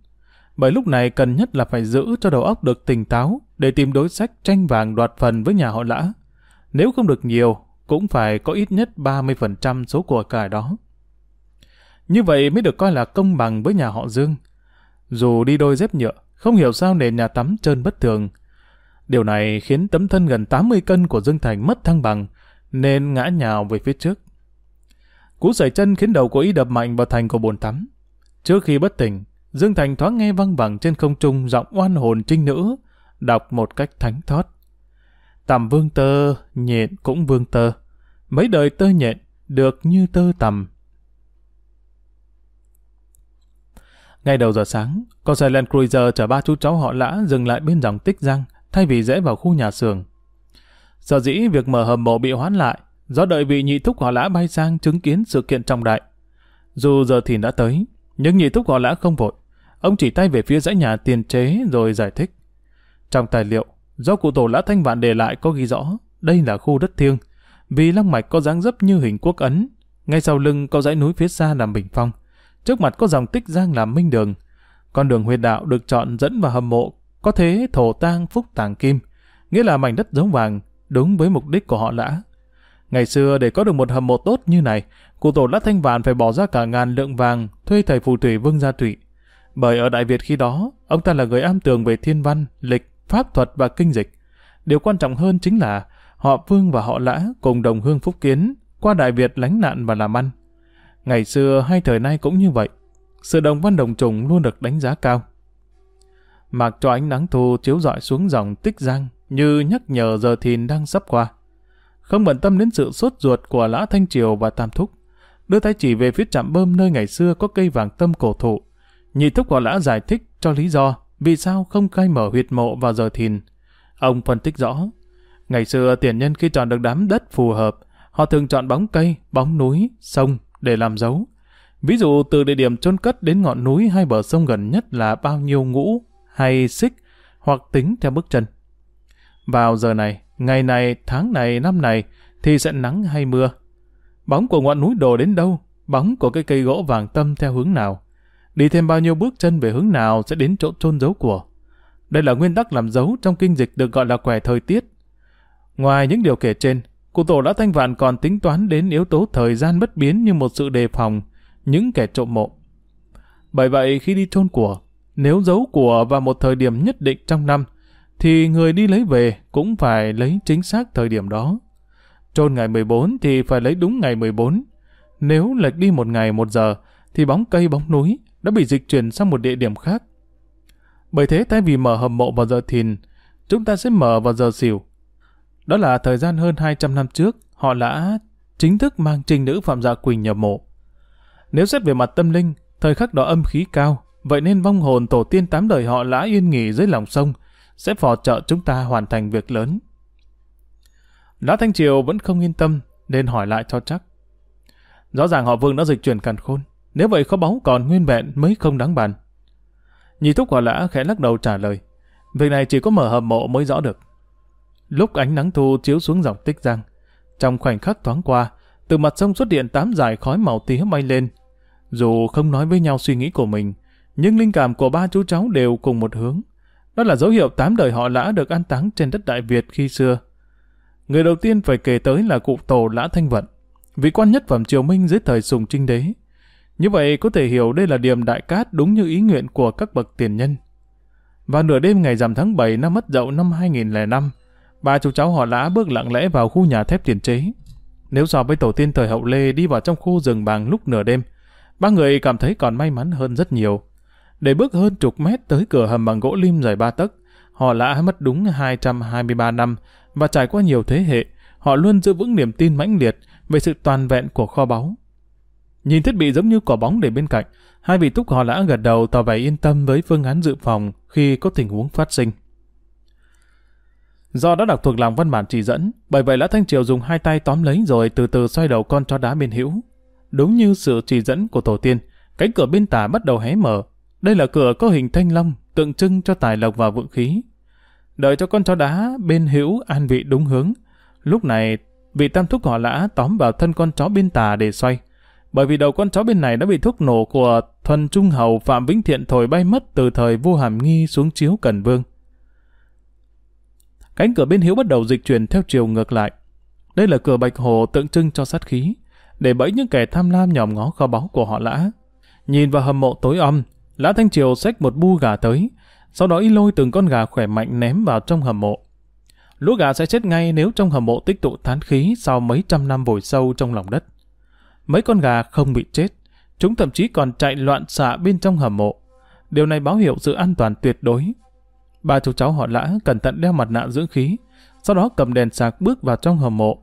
Bởi lúc này cần nhất là phải giữ cho đầu óc được tỉnh táo để tìm đối sách tranh vàng đoạt phần với nhà họ lã. Nếu không được nhiều, cũng phải có ít nhất 30% số của cải đó. Như vậy mới được coi là công bằng với nhà họ Dương. Dù đi đôi dép nhựa, không hiểu sao nền nhà tắm trơn bất thường, Điều này khiến tấm thân gần 80 cân của Dương Thành mất thăng bằng, nên ngã nhào về phía trước. Cú sẩy chân khiến đầu của y đập mạnh vào thành của bồn tắm. Trước khi bất tỉnh, Dương Thành thoáng nghe văng vẳng trên không trung giọng oan hồn trinh nữ, đọc một cách thánh thót. Tầm vương tơ, nhện cũng vương tơ. Mấy đời tơ nhện, được như tơ tầm. Ngay đầu giờ sáng, con xe Land Cruiser chở ba chú cháu họ lã dừng lại bên dòng tích răng, thay vì rẽ vào khu nhà xưởng. Sở dĩ việc mở hầm mộ bị hoãn lại, do đợi vị nhị thúc họ lã bay sang chứng kiến sự kiện trọng đại. Dù giờ thì đã tới, nhưng nhị thúc họ lã không vội. Ông chỉ tay về phía dãy nhà tiền chế rồi giải thích. Trong tài liệu, do cụ tổ lã thanh vạn để lại có ghi rõ, đây là khu đất thiêng, vì long mạch có dáng dấp như hình quốc ấn, ngay sau lưng có dãy núi phía xa làm bình phong, trước mặt có dòng tích giang làm minh đường. Con đường huyệt đạo được chọn dẫn vào hầm mộ có thế thổ tang phúc tàng kim, nghĩa là mảnh đất giống vàng, đúng với mục đích của họ lã. Ngày xưa để có được một hầm mộ tốt như này, cụ tổ lã thanh vạn phải bỏ ra cả ngàn lượng vàng thuê thầy phù thủy Vương Gia Thụy. Bởi ở Đại Việt khi đó, ông ta là người am tường về thiên văn, lịch, pháp thuật và kinh dịch. Điều quan trọng hơn chính là họ Vương và họ Lã cùng đồng hương phúc kiến, qua Đại Việt lánh nạn và làm ăn. Ngày xưa hay thời nay cũng như vậy. Sự đồng văn đồng trùng luôn được đánh giá cao mặc cho ánh nắng thu chiếu rọi xuống dòng tích giang như nhắc nhở giờ thìn đang sắp qua. Không bận tâm đến sự sốt ruột của Lã Thanh Triều và Tam Thúc, đưa tay chỉ về phía trạm bơm nơi ngày xưa có cây vàng tâm cổ thụ. Nhị Thúc của Lã giải thích cho lý do vì sao không khai mở huyệt mộ vào giờ thìn. Ông phân tích rõ, ngày xưa tiền nhân khi chọn được đám đất phù hợp, họ thường chọn bóng cây, bóng núi, sông để làm dấu. Ví dụ từ địa điểm chôn cất đến ngọn núi hai bờ sông gần nhất là bao nhiêu ngũ hay xích hoặc tính theo bước chân. Vào giờ này, ngày này, tháng này, năm này thì sẽ nắng hay mưa. Bóng của ngọn núi đổ đến đâu, bóng của cái cây gỗ vàng tâm theo hướng nào. Đi thêm bao nhiêu bước chân về hướng nào sẽ đến chỗ chôn dấu của. Đây là nguyên tắc làm dấu trong kinh dịch được gọi là quẻ thời tiết. Ngoài những điều kể trên, cụ tổ đã thanh vạn còn tính toán đến yếu tố thời gian bất biến như một sự đề phòng, những kẻ trộm mộ. Bởi vậy khi đi chôn của, nếu giấu của vào một thời điểm nhất định trong năm, thì người đi lấy về cũng phải lấy chính xác thời điểm đó. Trôn ngày 14 thì phải lấy đúng ngày 14. Nếu lệch đi một ngày một giờ, thì bóng cây bóng núi đã bị dịch chuyển sang một địa điểm khác. Bởi thế thay vì mở hầm mộ vào giờ thìn, chúng ta sẽ mở vào giờ xỉu. Đó là thời gian hơn 200 năm trước, họ đã chính thức mang trinh nữ Phạm Dạ Quỳnh nhập mộ. Nếu xét về mặt tâm linh, thời khắc đó âm khí cao, Vậy nên vong hồn tổ tiên tám đời họ lã yên nghỉ dưới lòng sông sẽ phò trợ chúng ta hoàn thành việc lớn. Lã Thanh Triều vẫn không yên tâm nên hỏi lại cho chắc. Rõ ràng họ Vương đã dịch chuyển càn khôn, Nếu vậy kho báu còn nguyên vẹn mới không đáng bàn. Nhị thúc quả lã khẽ lắc đầu trả lời. Việc này chỉ có mở hầm mộ mới rõ được. Lúc ánh nắng thu chiếu xuống dòng tích giang, trong khoảnh khắc thoáng qua, từ mặt sông xuất hiện tám dải khói màu tía bay lên. Dù không nói với nhau suy nghĩ của mình, nhưng linh cảm của ba chú cháu đều cùng một hướng. Đó là dấu hiệu tám đời họ lã được an táng trên đất Đại Việt khi xưa. Người đầu tiên phải kể tới là cụ tổ Lã Thanh Vận, vị quan nhất phẩm triều Minh dưới thời Sùng Trinh Đế. Như vậy có thể hiểu đây là điểm đại cát đúng như ý nguyện của các bậc tiền nhân. Vào nửa đêm ngày rằm tháng 7 năm mất dậu năm 2005, ba chú cháu họ Lã bước lặng lẽ vào khu nhà thép tiền chế. Nếu so với tổ tiên thời hậu Lê đi vào trong khu rừng bằng lúc nửa đêm, ba người cảm thấy còn may mắn hơn rất nhiều. Để bước hơn chục mét tới cửa hầm bằng gỗ lim dài ba tấc, họ Lã mất đúng 223 năm và trải qua nhiều thế hệ, họ luôn giữ vững niềm tin mãnh liệt về sự toàn vẹn của kho báu. Nhìn thiết bị giống như quả bóng để bên cạnh, hai vị túc họ lã gật đầu tỏ vẻ yên tâm với phương án dự phòng khi có tình huống phát sinh. Do đã đọc thuộc lòng văn bản chỉ dẫn, bởi vậy Lã Thanh Triều dùng hai tay tóm lấy rồi từ từ xoay đầu con chó đá bên hữu. Đúng như sự chỉ dẫn của tổ tiên, cánh cửa bên tả bắt đầu hé mở. Đây là cửa có hình thanh long, tượng trưng cho tài lộc và vượng khí. Đợi cho con chó đá bên hữu an vị đúng hướng. Lúc này, vị tam thúc họ lã tóm vào thân con chó bên tà để xoay. Bởi vì đầu con chó bên này đã bị thuốc nổ của thuần trung hầu Phạm Vĩnh Thiện thổi bay mất từ thời vua Hàm Nghi xuống chiếu Cần Vương. Cánh cửa bên hiếu bắt đầu dịch chuyển theo chiều ngược lại. Đây là cửa bạch hồ tượng trưng cho sát khí, để bẫy những kẻ tham lam nhòm ngó kho báu của họ lã. Nhìn vào hầm mộ tối om, lã thanh triều xách một bu gà tới, sau đó y lôi từng con gà khỏe mạnh ném vào trong hầm mộ. Lũ gà sẽ chết ngay nếu trong hầm mộ tích tụ thán khí sau mấy trăm năm vùi sâu trong lòng đất. Mấy con gà không bị chết, chúng thậm chí còn chạy loạn xạ bên trong hầm mộ. Điều này báo hiệu sự an toàn tuyệt đối. Ba chú cháu họ lã cẩn thận đeo mặt nạ dưỡng khí, sau đó cầm đèn sạc bước vào trong hầm mộ.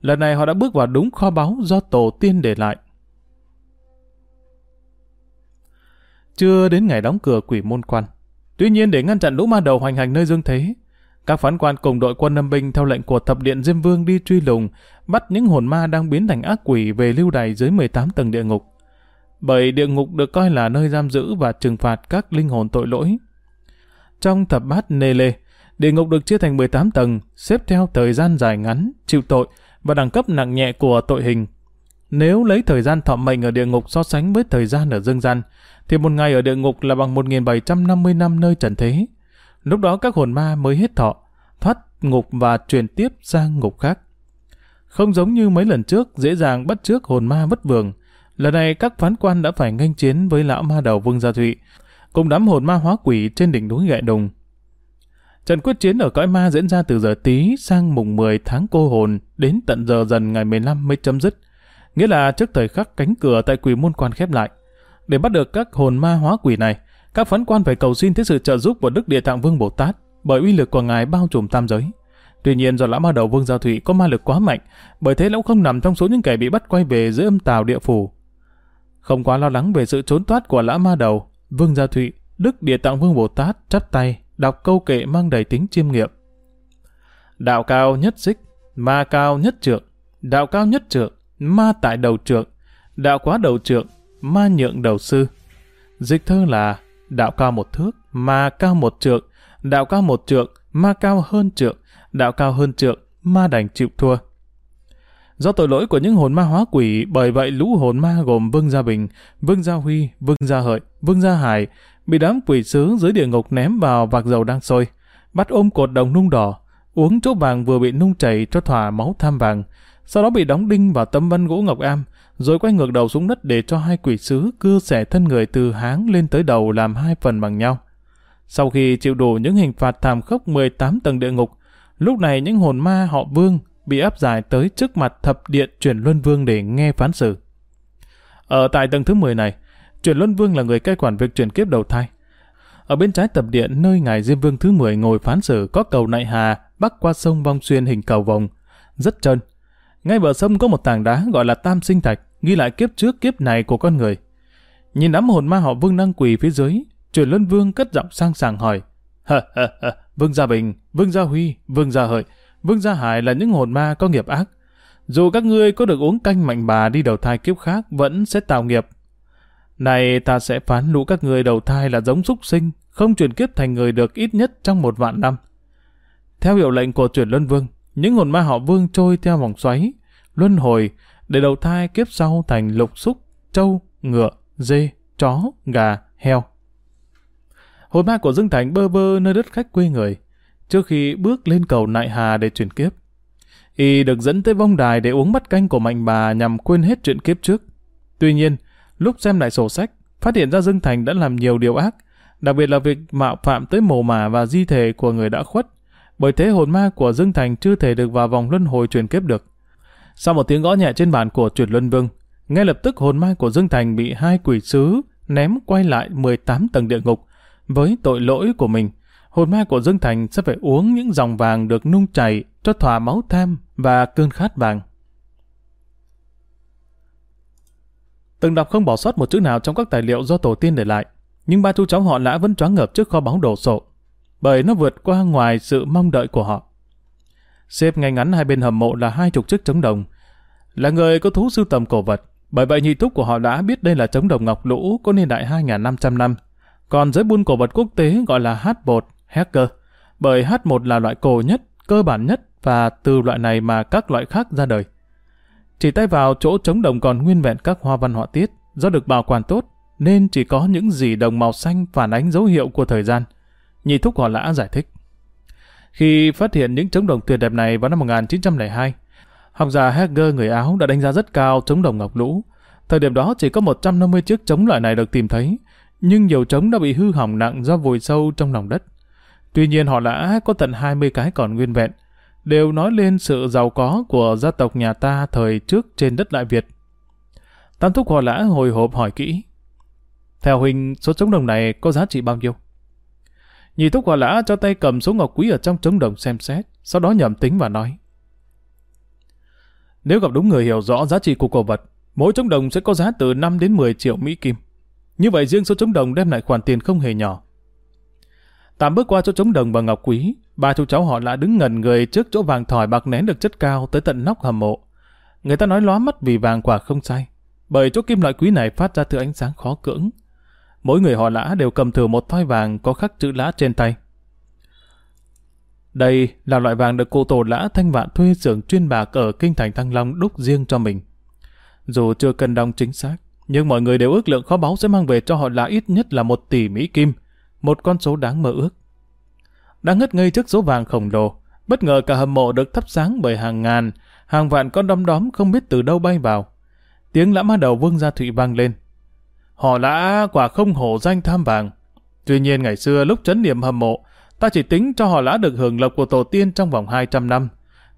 Lần này họ đã bước vào đúng kho báu do tổ tiên để lại. Chưa đến ngày đóng cửa quỷ môn quan, Tuy nhiên để ngăn chặn lũ ma đầu hoành hành nơi dương thế, các phán quan cùng đội quân âm binh theo lệnh của thập điện Diêm Vương đi truy lùng, bắt những hồn ma đang biến thành ác quỷ về lưu đày dưới 18 tầng địa ngục. Bởi địa ngục được coi là nơi giam giữ và trừng phạt các linh hồn tội lỗi. Trong thập bát nê lê, địa ngục được chia thành 18 tầng, xếp theo thời gian dài ngắn, chịu tội và đẳng cấp nặng nhẹ của tội hình. Nếu lấy thời gian thọ mệnh ở địa ngục so sánh với thời gian ở dương gian, thì một ngày ở địa ngục là bằng 1.750 năm nơi trần thế. Lúc đó các hồn ma mới hết thọ, thoát ngục và chuyển tiếp sang ngục khác. Không giống như mấy lần trước dễ dàng bắt trước hồn ma bất vường. Lần này các phán quan đã phải nghênh chiến với lão ma đầu Vương Gia Thụy, cùng đám hồn ma hóa quỷ trên đỉnh núi Gại Đùng. Trận quyết chiến ở cõi ma diễn ra từ giờ tí sang mùng 10 tháng cô hồn đến tận giờ dần ngày 15 mới chấm dứt. Nghĩa là trước thời khắc cánh cửa tại quỷ môn quan khép lại. Để bắt được các hồn ma hóa quỷ này, các phán quan phải cầu xin tới sự trợ giúp của Đức Địa Tạng Vương Bồ Tát, bởi uy lực của ngài bao trùm tam giới. Tuy nhiên do lão ma đầu Vương Giao Thủy có ma lực quá mạnh, bởi thế lão không nằm trong số những kẻ bị bắt quay về giữa âm tào địa phủ. Không quá lo lắng về sự trốn thoát của lão ma đầu, Vương Gia Thụy, Đức Địa Tạng Vương Bồ Tát chắp tay, đọc câu kệ mang đầy tính chiêm nghiệm. Đạo cao nhất xích, ma cao nhất trượng, đạo cao nhất trượng, ma tại đầu trượng, đạo quá đầu trượng, ma nhượng đầu sư. Dịch thơ là đạo cao một thước, ma cao một trượng, đạo cao một trượng, ma cao hơn trượng, đạo cao hơn trượng, ma đành chịu thua. Do tội lỗi của những hồn ma hóa quỷ, bởi vậy lũ hồn ma gồm Vương Gia Bình, Vương Gia Huy, Vương Gia Hợi, Vương Gia Hải bị đám quỷ sứ dưới địa ngục ném vào vạc dầu đang sôi, bắt ôm cột đồng nung đỏ, uống chỗ vàng vừa bị nung chảy cho thỏa máu tham vàng, sau đó bị đóng đinh vào tấm văn gỗ ngọc am, rồi quay ngược đầu xuống đất để cho hai quỷ sứ cưa xẻ thân người từ háng lên tới đầu làm hai phần bằng nhau. Sau khi chịu đủ những hình phạt thảm khốc 18 tầng địa ngục, lúc này những hồn ma họ vương bị áp giải tới trước mặt thập điện chuyển luân vương để nghe phán xử. Ở tại tầng thứ 10 này, chuyển luân vương là người cai quản việc chuyển kiếp đầu thai. Ở bên trái tập điện nơi ngài Diêm Vương thứ 10 ngồi phán xử có cầu nại hà bắc qua sông vong xuyên hình cầu vòng, rất trơn. Ngay bờ sông có một tảng đá gọi là Tam Sinh Thạch, ghi lại kiếp trước kiếp này của con người. Nhìn đám hồn ma họ Vương đang quỳ phía dưới, truyền luân vương cất giọng sang sàng hỏi. Hờ hờ hờ, Vương Gia Bình, Vương Gia Huy, Vương Gia Hợi, Vương Gia Hải là những hồn ma có nghiệp ác. Dù các ngươi có được uống canh mạnh bà đi đầu thai kiếp khác vẫn sẽ tạo nghiệp. Này ta sẽ phán lũ các ngươi đầu thai là giống súc sinh, không chuyển kiếp thành người được ít nhất trong một vạn năm. Theo hiệu lệnh của truyền luân vương, những hồn ma họ vương trôi theo vòng xoáy, luân hồi, để đầu thai kiếp sau thành lục xúc, trâu, ngựa, dê, chó, gà, heo. Hồn ma của Dương Thành bơ vơ nơi đất khách quê người, trước khi bước lên cầu Nại Hà để chuyển kiếp. Y được dẫn tới vong đài để uống bát canh của mạnh bà nhằm quên hết chuyện kiếp trước. Tuy nhiên, lúc xem lại sổ sách, phát hiện ra Dương Thành đã làm nhiều điều ác, đặc biệt là việc mạo phạm tới mồ mả và di thể của người đã khuất. Bởi thế hồn ma của Dương Thành chưa thể được vào vòng luân hồi chuyển kiếp được. Sau một tiếng gõ nhẹ trên bàn của truyền luân vương, ngay lập tức hồn ma của Dương Thành bị hai quỷ sứ ném quay lại 18 tầng địa ngục. Với tội lỗi của mình, hồn ma của Dương Thành sẽ phải uống những dòng vàng được nung chảy cho thỏa máu tham và cơn khát vàng. Từng đọc không bỏ sót một chữ nào trong các tài liệu do tổ tiên để lại, nhưng ba chú cháu họ lã vẫn choáng ngợp trước kho báu đồ sộ, bởi nó vượt qua ngoài sự mong đợi của họ. Xếp ngay ngắn hai bên hầm mộ là hai chục chiếc trống đồng, là người có thú sưu tầm cổ vật, bởi vậy nhị thúc của họ đã biết đây là trống đồng ngọc lũ có niên đại 2.500 năm. Còn giới buôn cổ vật quốc tế gọi là H1, Hacker, bởi H1 là loại cổ nhất, cơ bản nhất và từ loại này mà các loại khác ra đời. Chỉ tay vào chỗ trống đồng còn nguyên vẹn các hoa văn họa tiết, do được bảo quản tốt, nên chỉ có những gì đồng màu xanh phản ánh dấu hiệu của thời gian. Nhị thúc họ lã giải thích. Khi phát hiện những trống đồng tuyệt đẹp này vào năm 1902, học giả Heger người Áo đã đánh giá rất cao trống đồng ngọc lũ. Thời điểm đó chỉ có 150 chiếc trống loại này được tìm thấy, nhưng nhiều trống đã bị hư hỏng nặng do vùi sâu trong lòng đất. Tuy nhiên họ lã có tận 20 cái còn nguyên vẹn, đều nói lên sự giàu có của gia tộc nhà ta thời trước trên đất Đại Việt. Tam thúc họ lã hồi hộp hỏi kỹ. Theo huynh, số trống đồng này có giá trị bao nhiêu? Nhị thúc hòa lã cho tay cầm số ngọc quý ở trong trống đồng xem xét, sau đó nhầm tính và nói. Nếu gặp đúng người hiểu rõ giá trị của cổ vật, mỗi trống đồng sẽ có giá từ 5 đến 10 triệu Mỹ Kim. Như vậy riêng số trống đồng đem lại khoản tiền không hề nhỏ. Tạm bước qua chỗ trống đồng và ngọc quý, ba chú cháu họ lã đứng ngần người trước chỗ vàng thỏi bạc nén được chất cao tới tận nóc hầm mộ. Người ta nói lóa mắt vì vàng quả không sai, bởi chỗ kim loại quý này phát ra thứ ánh sáng khó cưỡng. Mỗi người họ lã đều cầm thử một thoi vàng có khắc chữ lã trên tay. Đây là loại vàng được cụ tổ lã thanh vạn thuê xưởng chuyên bạc ở kinh thành Thăng Long đúc riêng cho mình. Dù chưa cân đong chính xác, nhưng mọi người đều ước lượng kho báu sẽ mang về cho họ lã ít nhất là một tỷ Mỹ Kim, một con số đáng mơ ước. Đang ngất ngây trước số vàng khổng lồ, bất ngờ cả hầm mộ được thắp sáng bởi hàng ngàn, hàng vạn con đom đóm không biết từ đâu bay vào. Tiếng lã ma đầu vương gia thụy vang lên. Họ lã quả không hổ danh tham vàng. Tuy nhiên ngày xưa lúc chấn niệm hầm mộ, ta chỉ tính cho họ lã được hưởng lộc của tổ tiên trong vòng 200 năm.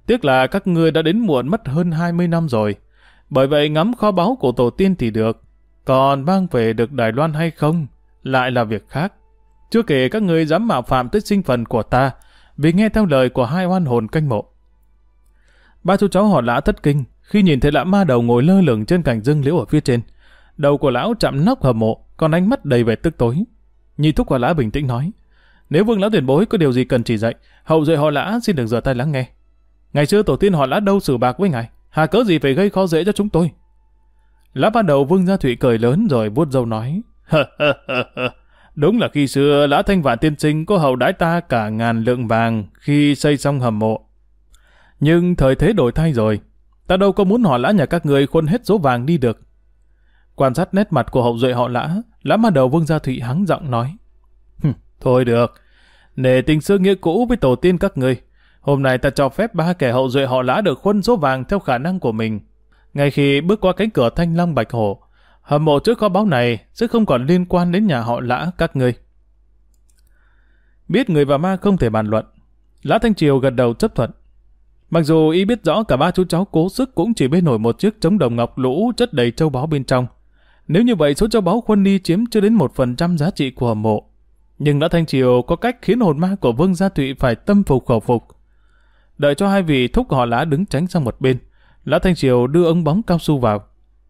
Tiếc là các ngươi đã đến muộn mất hơn 20 năm rồi. Bởi vậy ngắm kho báu của tổ tiên thì được. Còn mang về được Đài Loan hay không, lại là việc khác. Chưa kể các người dám mạo phạm tới sinh phần của ta, vì nghe theo lời của hai oan hồn canh mộ. Ba chú cháu họ lã thất kinh, khi nhìn thấy lã ma đầu ngồi lơ lửng trên cành dương liễu ở phía trên. Đầu của lão chạm nóc hầm mộ, còn ánh mắt đầy vẻ tức tối. Nhị thúc của lã bình tĩnh nói, nếu vương lão tuyển bối có điều gì cần chỉ dạy, hậu duệ họ lã xin được rửa tay lắng nghe. Ngày xưa tổ tiên họ lã đâu xử bạc với ngài, hà cớ gì phải gây khó dễ cho chúng tôi. Lã ban đầu vương gia thụy cười lớn rồi vuốt râu nói, Đúng là khi xưa Lã Thanh Vạn tiên sinh có hậu đãi ta cả ngàn lượng vàng khi xây xong hầm mộ. Nhưng thời thế đổi thay rồi, ta đâu có muốn họ Lã nhà các người khuân hết số vàng đi được. Quan sát nét mặt của hậu duệ họ Lã, Lã mà đầu Vương Gia Thụy hắng giọng nói. Thôi được, nể tình xưa nghĩa cũ với tổ tiên các ngươi hôm nay ta cho phép ba kẻ hậu duệ họ Lã được khuân số vàng theo khả năng của mình. Ngay khi bước qua cánh cửa thanh long bạch hổ, hầm mộ trước kho báu này sẽ không còn liên quan đến nhà họ lã các ngươi. Biết người và ma không thể bàn luận, Lã Thanh Triều gật đầu chấp thuận. Mặc dù y biết rõ cả ba chú cháu cố sức cũng chỉ bê nổi một chiếc trống đồng ngọc lũ chất đầy châu báu bên trong. Nếu như vậy số châu báu khuân đi chiếm chưa đến một phần trăm giá trị của hầm mộ. Nhưng đã Thanh Triều có cách khiến hồn ma của Vương Gia Thụy phải tâm phục khẩu phục. Đợi cho hai vị thúc họ Lã đứng tránh sang một bên, Lã Thanh Triều đưa ống bóng cao su vào.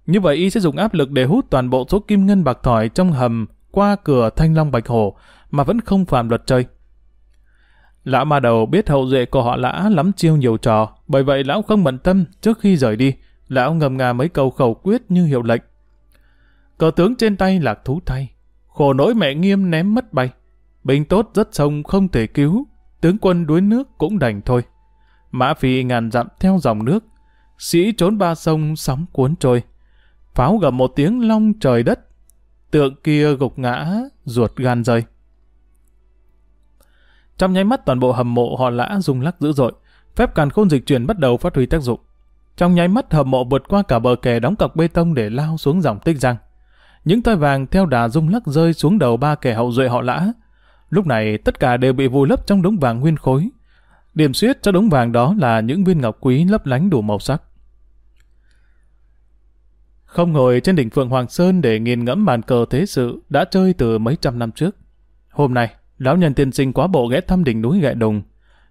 Như vậy y sẽ dùng áp lực để hút toàn bộ số kim ngân bạc thỏi trong hầm qua cửa thanh long bạch hổ mà vẫn không phạm luật chơi. Lão ma đầu biết hậu duệ của họ lã lắm chiêu nhiều trò, bởi vậy lão không bận tâm trước khi rời đi, lão ngầm ngà mấy câu khẩu quyết như hiệu lệnh. Cờ tướng trên tay lạc thú thay. Khổ nỗi mẹ nghiêm ném mất bay. Binh tốt rất sông không thể cứu. Tướng quân đuối nước cũng đành thôi. Mã phi ngàn dặm theo dòng nước. Sĩ trốn ba sông sóng cuốn trôi. Pháo gầm một tiếng long trời đất. Tượng kia gục ngã, ruột gan rơi. Trong nháy mắt toàn bộ hầm mộ họ lã rung lắc dữ dội. Phép càn khôn dịch chuyển bắt đầu phát huy tác dụng. Trong nháy mắt hầm mộ vượt qua cả bờ kè đóng cọc bê tông để lao xuống dòng tích giang. Những toi vàng theo đà rung lắc rơi xuống đầu ba kẻ hậu duệ họ lã. Lúc này tất cả đều bị vùi lấp trong đống vàng nguyên khối. Điểm xuyết cho đống vàng đó là những viên ngọc quý lấp lánh đủ màu sắc. Không ngồi trên đỉnh Phượng Hoàng Sơn để nghiền ngẫm bàn cờ thế sự đã chơi từ mấy trăm năm trước. Hôm nay, lão nhân tiên sinh quá bộ ghé thăm đỉnh núi gại đùng.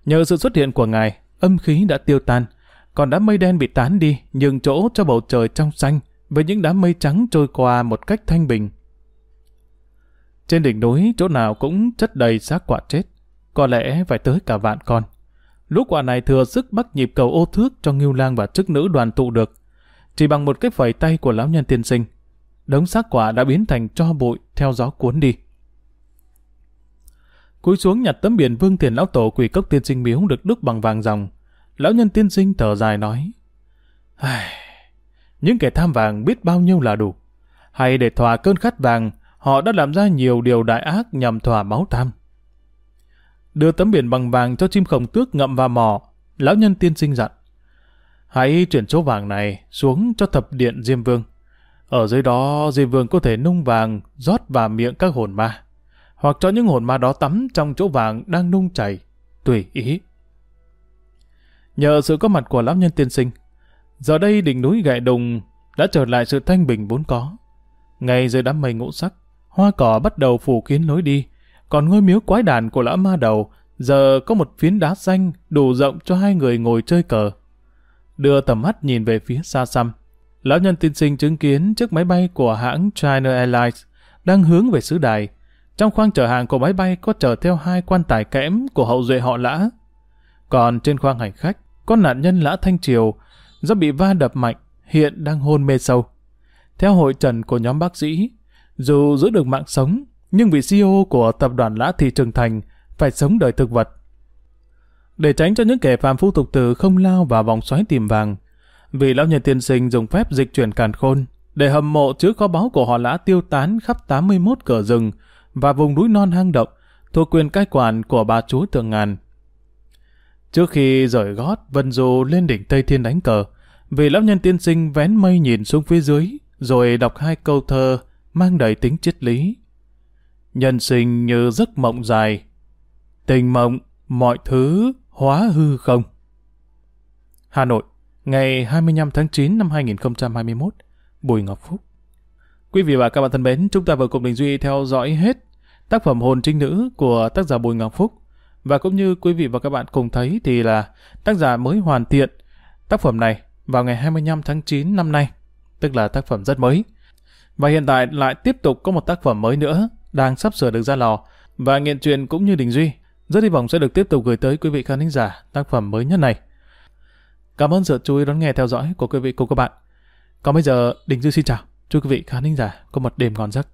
Nhờ sự xuất hiện của ngài, âm khí đã tiêu tan, còn đám mây đen bị tán đi, nhường chỗ cho bầu trời trong xanh, với những đám mây trắng trôi qua một cách thanh bình. Trên đỉnh núi, chỗ nào cũng chất đầy xác quả chết, có lẽ phải tới cả vạn con. Lũ quả này thừa sức bắt nhịp cầu ô thước cho Ngưu Lang và chức nữ đoàn tụ được. Chỉ bằng một cái phẩy tay của lão nhân tiên sinh, đống xác quả đã biến thành cho bụi theo gió cuốn đi. Cúi xuống nhặt tấm biển vương tiền lão tổ quỷ cốc tiên sinh miếu được đúc bằng vàng ròng. Lão nhân tiên sinh thở dài nói. Những kẻ tham vàng biết bao nhiêu là đủ. Hay để thỏa cơn khát vàng, họ đã làm ra nhiều điều đại ác nhằm thỏa máu tham. Đưa tấm biển bằng vàng cho chim khổng tước ngậm vào mỏ, lão nhân tiên sinh dặn. Hãy chuyển số vàng này xuống cho thập điện Diêm Vương. Ở dưới đó Diêm Vương có thể nung vàng rót vào miệng các hồn ma hoặc cho những hồn ma đó tắm trong chỗ vàng đang nung chảy, tùy ý. Nhờ sự có mặt của lão nhân tiên sinh, giờ đây đỉnh núi gại đùng đã trở lại sự thanh bình vốn có. Ngay dưới đám mây ngũ sắc, hoa cỏ bắt đầu phủ kín lối đi, còn ngôi miếu quái đàn của lão ma đầu giờ có một phiến đá xanh đủ rộng cho hai người ngồi chơi cờ. Đưa tầm mắt nhìn về phía xa xăm, lão nhân tiên sinh chứng kiến chiếc máy bay của hãng China Airlines đang hướng về xứ đài, trong khoang chở hàng của máy bay có chở theo hai quan tài kẽm của hậu duệ họ lã. Còn trên khoang hành khách, có nạn nhân lã Thanh Triều do bị va đập mạnh, hiện đang hôn mê sâu. Theo hội trần của nhóm bác sĩ, dù giữ được mạng sống, nhưng vị CEO của tập đoàn Lã Thị Trường Thành phải sống đời thực vật. Để tránh cho những kẻ phàm phu tục tử không lao vào vòng xoáy tìm vàng, vị lão nhân tiên sinh dùng phép dịch chuyển càn khôn để hầm mộ chứa kho báu của họ lã tiêu tán khắp 81 cửa rừng, và vùng núi non hang động thuộc quyền cai quản của bà chúa Tường Ngàn. Trước khi rời gót Vân Du lên đỉnh Tây Thiên đánh cờ, vị lão nhân tiên sinh vén mây nhìn xuống phía dưới, rồi đọc hai câu thơ mang đầy tính triết lý. Nhân sinh như giấc mộng dài, tình mộng, mọi thứ hóa hư không. Hà Nội, ngày 25 tháng 9 năm 2021, Bùi Ngọc Phúc. Quý vị và các bạn thân mến, chúng ta vừa cùng Đình Duy theo dõi hết tác phẩm Hồn Trinh Nữ của tác giả Bùi Ngọc Phúc. Và cũng như quý vị và các bạn cùng thấy thì là tác giả mới hoàn thiện tác phẩm này vào ngày 25 tháng 9 năm nay, tức là tác phẩm rất mới. Và hiện tại lại tiếp tục có một tác phẩm mới nữa đang sắp sửa được ra lò và nghiện truyền cũng như Đình Duy rất hy vọng sẽ được tiếp tục gửi tới quý vị khán giả tác phẩm mới nhất này. Cảm ơn sự chú ý đón nghe theo dõi của quý vị cùng các bạn. Còn bây giờ Đình Duy xin chào. Chúc quý vị khán giả có một đêm ngon giấc.